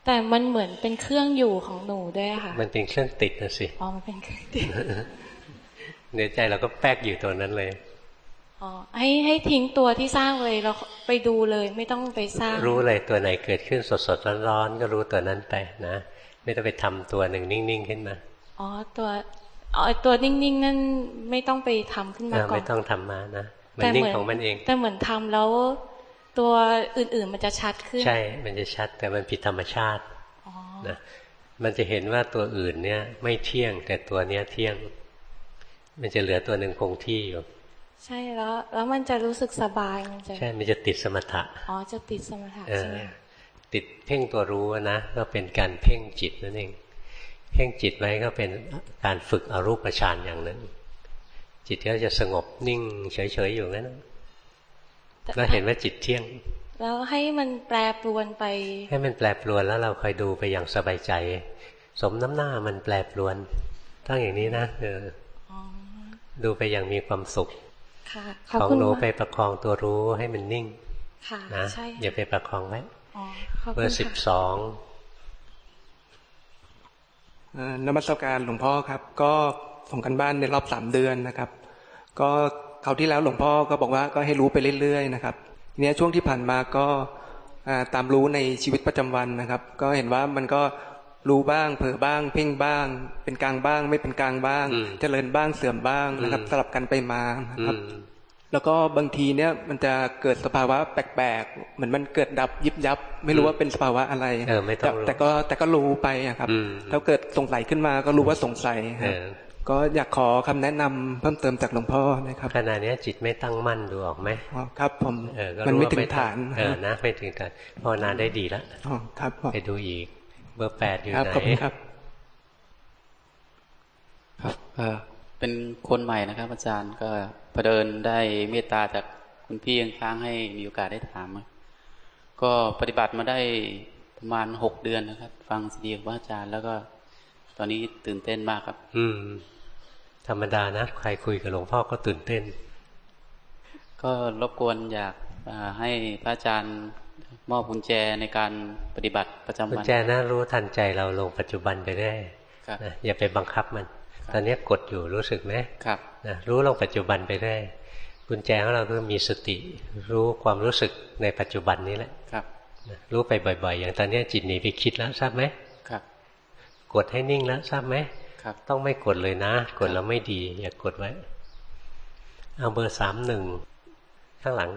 แต่มันเหมือนเป็นเครื่องอยู่ของหนูด้วยค่ะ มันเป็นเครื่องติดนะสิ อ๋อ มันเป็นเครื่องติดเนื้อใจเราก็แป๊กอยู่ตัวนั้นเลย อ๋อให้ให้ทิ้งตัวที่สร้างเลยเราไปดูเลยไม่ต้องไปสร้าง รู้เลยตัวไหนเกิดขึ้นสดๆร้อนๆก็รู้ตัวนั้นไปนะไม่ต้องไปทำตัวหนึ่งนิ่งๆขึ้นมาอ๋อตัวอ๋อตัวนิ่งๆนั่นไม่ต้องไปทำขึ้นมาก่อนไม่ต้องทำมานะมันนิ่งของมันเอง แต่เหมือนทำแล้ว ตัวอื่นๆมันจะชัดขึ้น ใช่ มันจะชัดแต่มันผิดธรรมชาตินะมันจะเห็นว่าตัวอื่นเนี่ย ไม่เที่ยงแต่ตัวเนี้ยเที่ยง มันจะเหลือตัวหนึ่งคงที่อยู่ ใช่แล้วแล้วมันจะรู้สึกสบายมันจะใช่ มันจะติดสมถะอ๋อจะติดสมถะใช่ไหมติดเพ่งตัวรู้นะก็เป็นการเพ่งจิตนั่นเอง เพ่งจิตไว้ก็เป็นการฝึกอรูปฌานอย่างนั้นจิตก็จะสงบนิ่งเฉยๆอยู่นั้นแล้วเห็นว่าจิตเที่ยง แล้วให้มันแปรปรวนไป ให้มันแปรปรวนแล้วเราคอยดูไปอย่างสบายใจ สมน้ำหน้ามันแปรปรวนตั้งอย่างนี้นะเออดูไปอย่างมีความสุข ของหนูไปประคองตัวรู้ให้มันนิ่งนะอย่าไปประคองไว้เบอร์สิบสองนมัสการหลวงพ่อครับ ก็ส่งกันบ้านในรอบสามเดือนนะครับ ก็คราวที่แล้วหลวงพ่อก็บอกว่าก็ให้รู้ไปเรื่อยๆนะครับทีนี้ช่วงที่ผ่านมาก็ตามรู้ในชีวิตประจำวันนะครับ ก็เห็นว่ามันก็ รู้บ้าง เผลอบ้าง เพ่งบ้าง เป็นกลางบ้าง ไม่เป็นกลางบ้าง เจริญบ้างเสื่อมบ้างนะครับ สลับกันไปมานะครับ แล้วก็บางทีเนี่ยมันจะเกิดสภาวะแปลกๆเหมือนมันเกิดดับยิบยับ ไม่รู้ว่าเป็นสภาวะอะไรเออไม่ต้องแต่ก็แต่ก็รู้ไปครับถ้าเกิดสงสัยขึ้นมาก็รู้ว่าสงสัยก็อยากขอคำแนะนำเพิ่มเติมจากหลวงพ่อนะครับขณะนี้จิตไม่ตั้งมั่นดูออกไหมครับผมมันไม่ถึงฐานเออนะไม่ถึงฐานพอนานได้ดีแล้วครับไปดูอีก เบอร์แปดอยู่ไหนครับ ครับเป็นคนใหม่นะครับ อาจารย์ก็พอเดินได้เมตตาจากคุณพี่ยังค้างให้มีโอกาสได้ถามก็ปฏิบัติมาได้ประมาณหกเดือนนะครับ ฟังสีดีของอาจารย์แล้วก็ตอนนี้ตื่นเต้นมากครับ อืม ธรรมดานะ ใครคุยกับหลวงพ่อก็ตื่นเต้น ก็รบกวนอยากให้พระอาจารย์ มอบกุญแจในการปฏิบัติประจำวันกุญแจนะรู้ทันใจเราลงปัจจุบันไปได้นะอย่าไปบังคับมัน ตอนนี้กดอยู่รู้สึกไหมครับนะรู้ลงปัจจุบันไปได้กุญแจของเราคือมีสติ รู้ความรู้สึกในปัจจุบันนี้แหละครับรู้ไปบ่อย ๆ อย่างตอนนี้จิตหนีไปคิดแล้วทราบไหมครับ กดให้นิ่งแล้วทราบไหมครับ ต้องไม่กดเลยนะ กดแล้วไม่ดี อย่ากดไว้ เอาเบอร์สามหนึ่งข้างหลัง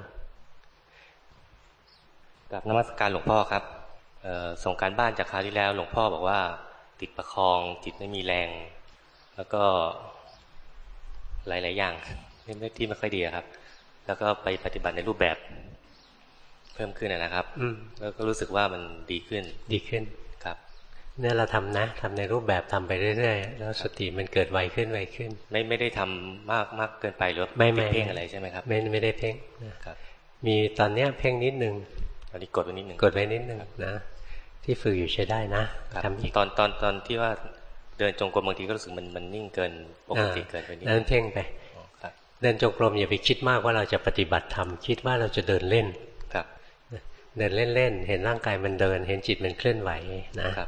กับนมัสการหลวงพ่อครับส่งการบ้านจากคราวที่แล้ว หลวงพ่อบอกว่า ติดประคองจิตไม่มีแรง แล้วก็หลาย ๆ อย่างที่ไม่ค่อยดีครับ แล้วก็ไปปฏิบัติในรูปแบบ เพิ่มขึ้นนะครับ อืแล้วก็รู้สึกว่ามันดีขึ้น ดีขึ้นครับ เนี่ยเราทำนะทำในรูปแบบทำไปเรื่อย ๆ แล้วสติมันเกิดไวขึ้นไวขึ้น ไม่ไม่ได้ทำมากมากเกินไปหรือไม่ไม่เพ่งอะไรใช่ไหมครับ ไม่ไม่ได้เพ่งครับมีตอนเนี้ยเพ่งนิดนึงต อนนี้กดไว้นิดนึงกดไว้นิดนึงนะที่ฝึกอยู่ใช้ได้นะทำอีกตอนตอนตอนที่ว่าเดินจงกรมบางทีก็รู้สึกมันมันนิ่งเกินปกติเกินไปนิดนั่นเพ่งไปเดินจงกรมอย่าไปคิดมากว่าเราจะปฏิบัติธรรมคิดว่าเราจะเดินเล่นครับ เดินเล่นๆเห็นร่างกายมันเดิน เห็นจิตมันเคลื่อนไหวนะครับ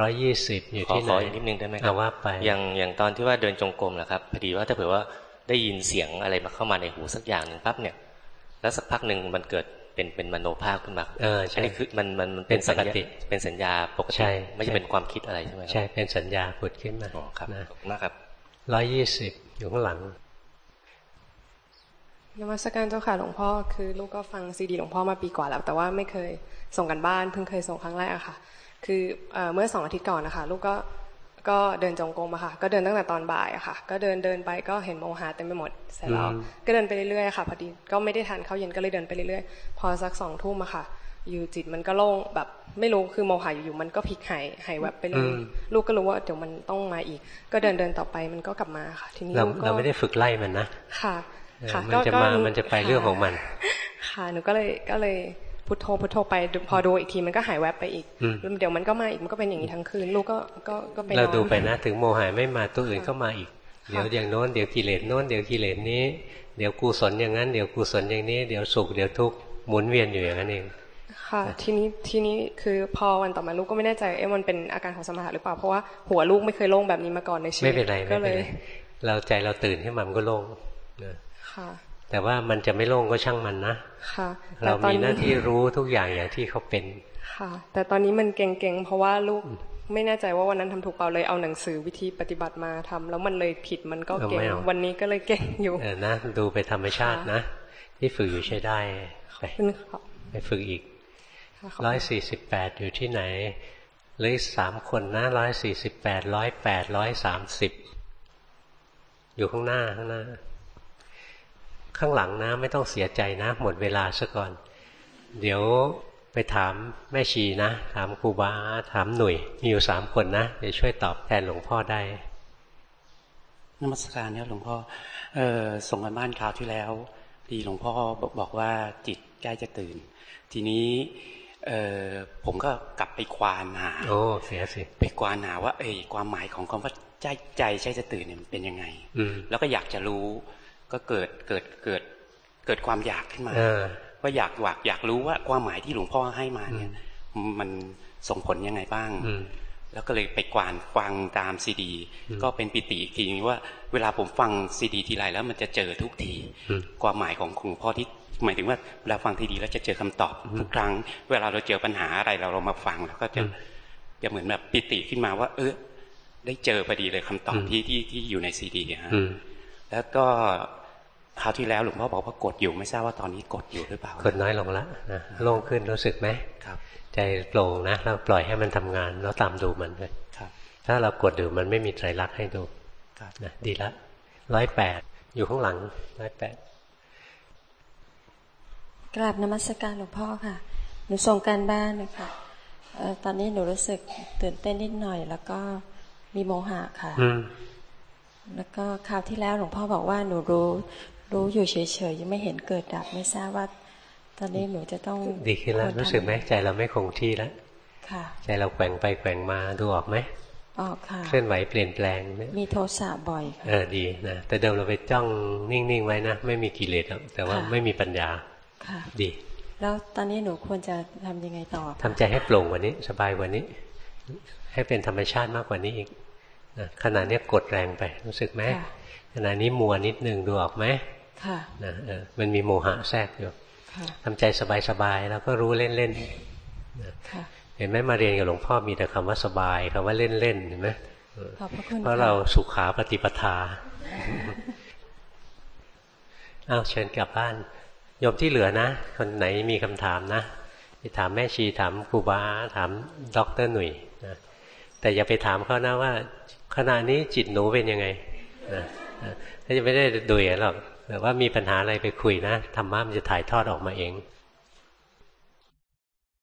ร้อยยี่สิบอยู่ที่ไหนขออีกนิดนึงได้ไหมครับว่าไปอย่างอย่างตอนที่ว่าเดินจงกรมนะครับพอดีว่าถ้าเผื่อว่าได้ยินเสียงอะไรมาเข้ามาในหูสักอย่างหนึ่งปั๊บเนี่ย แล้วสักพักหนึ่งมันเกิด เป็นเป็นมโนภาพขึ้นมาเออใช่นี่คือมันมันเป็นปกติเป็นสัญญาปกติไม่ใช่เป็นความคิดอะไรใช่ไหมใช่เป็นสัญญาผุดขึ้นมาอ๋อครับขอบคุณมากครับร้อยยี่สิบอยู่ข้างหลังนมัสการเจ้าค่ะหลวงพ่อคือลูกก็ฟังซีดีหลวงพ่อมาปีกว่าแล้ว แต่ว่าไม่เคยส่งกันบ้านเพิ่งเคยส่งครั้งแรกอะค่ะ คือเมื่อสองอาทิตย์ก่อนนะคะลูกก็ ก็เดินจงกรมอะค่ะ ก็เดินตั้งแต่ตอนบ่ายอะค่ะ ก็เดินเดินไปก็เห็นโมหะเต็มไปหมดเสร็จแล้วก็เดินไปเรื่อยๆค่ะพอดีก็ไม่ได้ทานข้าวเย็นก็เลยเดินไปเรื่อยๆ พอสักสองทุ่มอะค่ะ อยู่จิตมันก็โล่งแบบไม่รู้คือโมหะอยู่ๆมันก็พลิกหายหายแวบไปเลยลูกก็รู้ว่าเดี๋ยวมันต้องมาอีก ก็เดินเดินต่อไปมันก็กลับมาค่ะ ทีนี้เราเราไม่ได้ฝึกไล่มันนะค่ะ ค่ะมันจะมามันจะไปเรื่องของมัน ค่ะหนูก็เลยก็เลย พุทโธพุทโธไปพอดูอีกทีมันก็หายแวบไปอีกเดี๋ยวมันก็มาอีกมันก็เป็นอย่างนี้ทั้งคืนลูกก็ก็ก็ไปเราดูไปนะถึงโมหายไม่มาตัวอื่นก็มาอีก เดี๋ยวอย่างโน้นเดี๋ยวกิเลสโน้นเดี๋ยวกิเลสนี้ เดี๋ยวกุศลอย่างนั้นเดี๋ยวกุศลอย่างนี้เดี๋ยวสุขเดี๋ยวทุกข์หมุนเวียนอยู่อย่างนั้นเองค่ะทีนี้ทีนี้คือพอวันต่อมาลูกก็ไม่แน่ใจเอ๊ะมันเป็นอาการของสมาธิหรือเปล่าเพราะว่าหัวลูกไม่เคยโล่งแบบนี้มาก่อนในชีวิตไม่เป็นไรก็เลย เราใจเราตื่นให้มันก็โล่งค่ะ แต่ว่ามันจะไม่โล่งก็ช่างมันนะค่ะเรามีหน้าที่รู้ทุกอย่างอย่างที่เขาเป็นค่ะ แต่ตอนนี้มันเก่งๆเพราะว่าลูกไม่แน่ใจว่าวันนั้นทำถูกเปล่าเลยเอาหนังสือวิธีปฏิบัติมาทำแล้วมันเลยผิดมันก็เก่งวันนี้ก็เลยเก่งอยู่เออนะดูไปธรรมชาตินะ ที่ฝึกอยู่ใช้ได้ไปไปฝึกอีกร้อยสี่สิบแปดอยู่ที่ไหนเหลือสามคนนะร้อยสี่สิบแปดร้อยแปดร้อยสามสิบอยู่ข้างหน้าข้างหน้า ข้างหลังนะ ไม่ต้องเสียใจนะ หมดเวลาซะก่อน เดี๋ยวไปถามแม่ชีนะ ถามครูบาถามหนุ่ยมีอยู่สามคนนะเดี๋ยวช่วยตอบแทนหลวงพ่อได้นมัสการเนี่ยหลวงพ่อเออส่งกันบ้านคราวที่แล้วดีหลวงพ่อบอกว่าจิตใกล้จะตื่น ทีนี้เออผมก็กลับไปควานหาโอ้เสียสิไปควานหาว่าเออความหมายของคำว่าใจใจใช่จะตื่นเนี่ยเป็นยังไงแล้วก็อยากจะรู้ ก็เกิดเกิดเกิดเกิดความอยากขึ้นมาว่าอยากอยากอยากรู้ว่าความหมายที่หลวงพ่อให้มาเนี่ย มันส่งผลยังไงบ้างแล้วก็เลยไปกวานฟังตามซีดี ก็เป็นปิติอีกทีว่าเวลาผมฟังซีดีทีไรแล้วมันจะเจอทุกที ความหมายของหลวงพ่อที่หมายถึงว่าเวลาฟังทีดีแล้วจะเจอคำตอบทุกครั้ง เวลาเราเจอปัญหาอะไรเราเรามาฟังแล้วก็จะจะเหมือนแบบปิติขึ้นมาว่า เออได้เจอพอดีเลยคำตอบที่ที่ที่อยู่ในซีดีฮะ แล้วก็คราวที่แล้วหลวงพ่อบอกว่ากดอยู่ไม่ทราบว่าตอนนี้กดอยู่หรือเปล่ากดน้อยลงแล้วนะโล่งขึ้นรู้สึกไหมครับ ใจโปร่งนะเราปล่อยให้มันทำงานแล้วตามดูมันเลยครับ ถ้าเรากดอยู่มันไม่มีไตรลักษณ์ให้ดูนะดีละร้อยแปดอยู่ข้างหลังร้อยแปดกราบนมัสการหลวงพ่อค่ะ หนูส่งการบ้านนะคะตอนนี้หนูรู้สึกตื่นเต้นนิดหน่อย แล้วก็มีโมหะค่ะ แล้วก็คราวที่แล้วหลวงพ่อบอกว่าหนูรู้ รู้อยู่เฉยๆยังไม่เห็นเกิดดับไม่ทราบว่า ตอนนี้หนูจะต้องดีขึ้นแล้วรู้สึกไหมใจเราไม่คงที่แล้วใจเราแกว่งไปแกว่งมาดูออกไหมออกค่ะเคลื่อนไหวเปลี่ยนแปลงมีโทสะบ่อยเออดีนะแต่เดิมเราไปจ้องนิ่งๆไว้นะไม่มีกิเลสแต่ว่าไม่มีปัญญาค่ะดี แล้วตอนนี้หนูควรจะทำยังไงต่อทำใจให้โปร่งกว่านี้ สบายกว่านี้ ให้เป็นธรรมชาติมากกว่านี้อีก นะขณะนี้กดแรงไปรู้สึกไหมขณะนี้มัวนิดนึงดูออกไหมค่ะนะเออมันมีโมหะแทรกอยู่ทำใจสบายๆแล้วก็รู้เล่นๆเห็นไหมมาเรียนกับหลวงพ่อมีแต่คำว่าสบายคำว่าเล่นๆเห็นไหมเพราะเราสุขาปฏิปทาอ้าวเชิญกลับบ้านโยมที่เหลือนะ คนไหนมีคำถามนะไปถามแม่ชีถามครูบาถามด็อกเตอร์หนุ่ยนะแต่อย่าไปถามเขานะว่า ขณะนี้จิตหนูเป็นยังไงนะถ้าจะไม่ได้ดูอย่างหรอกแต่ว่ามีปัญหาอะไรไปคุยนะธรรมะมันจะถ่ายทอดออกมาเอง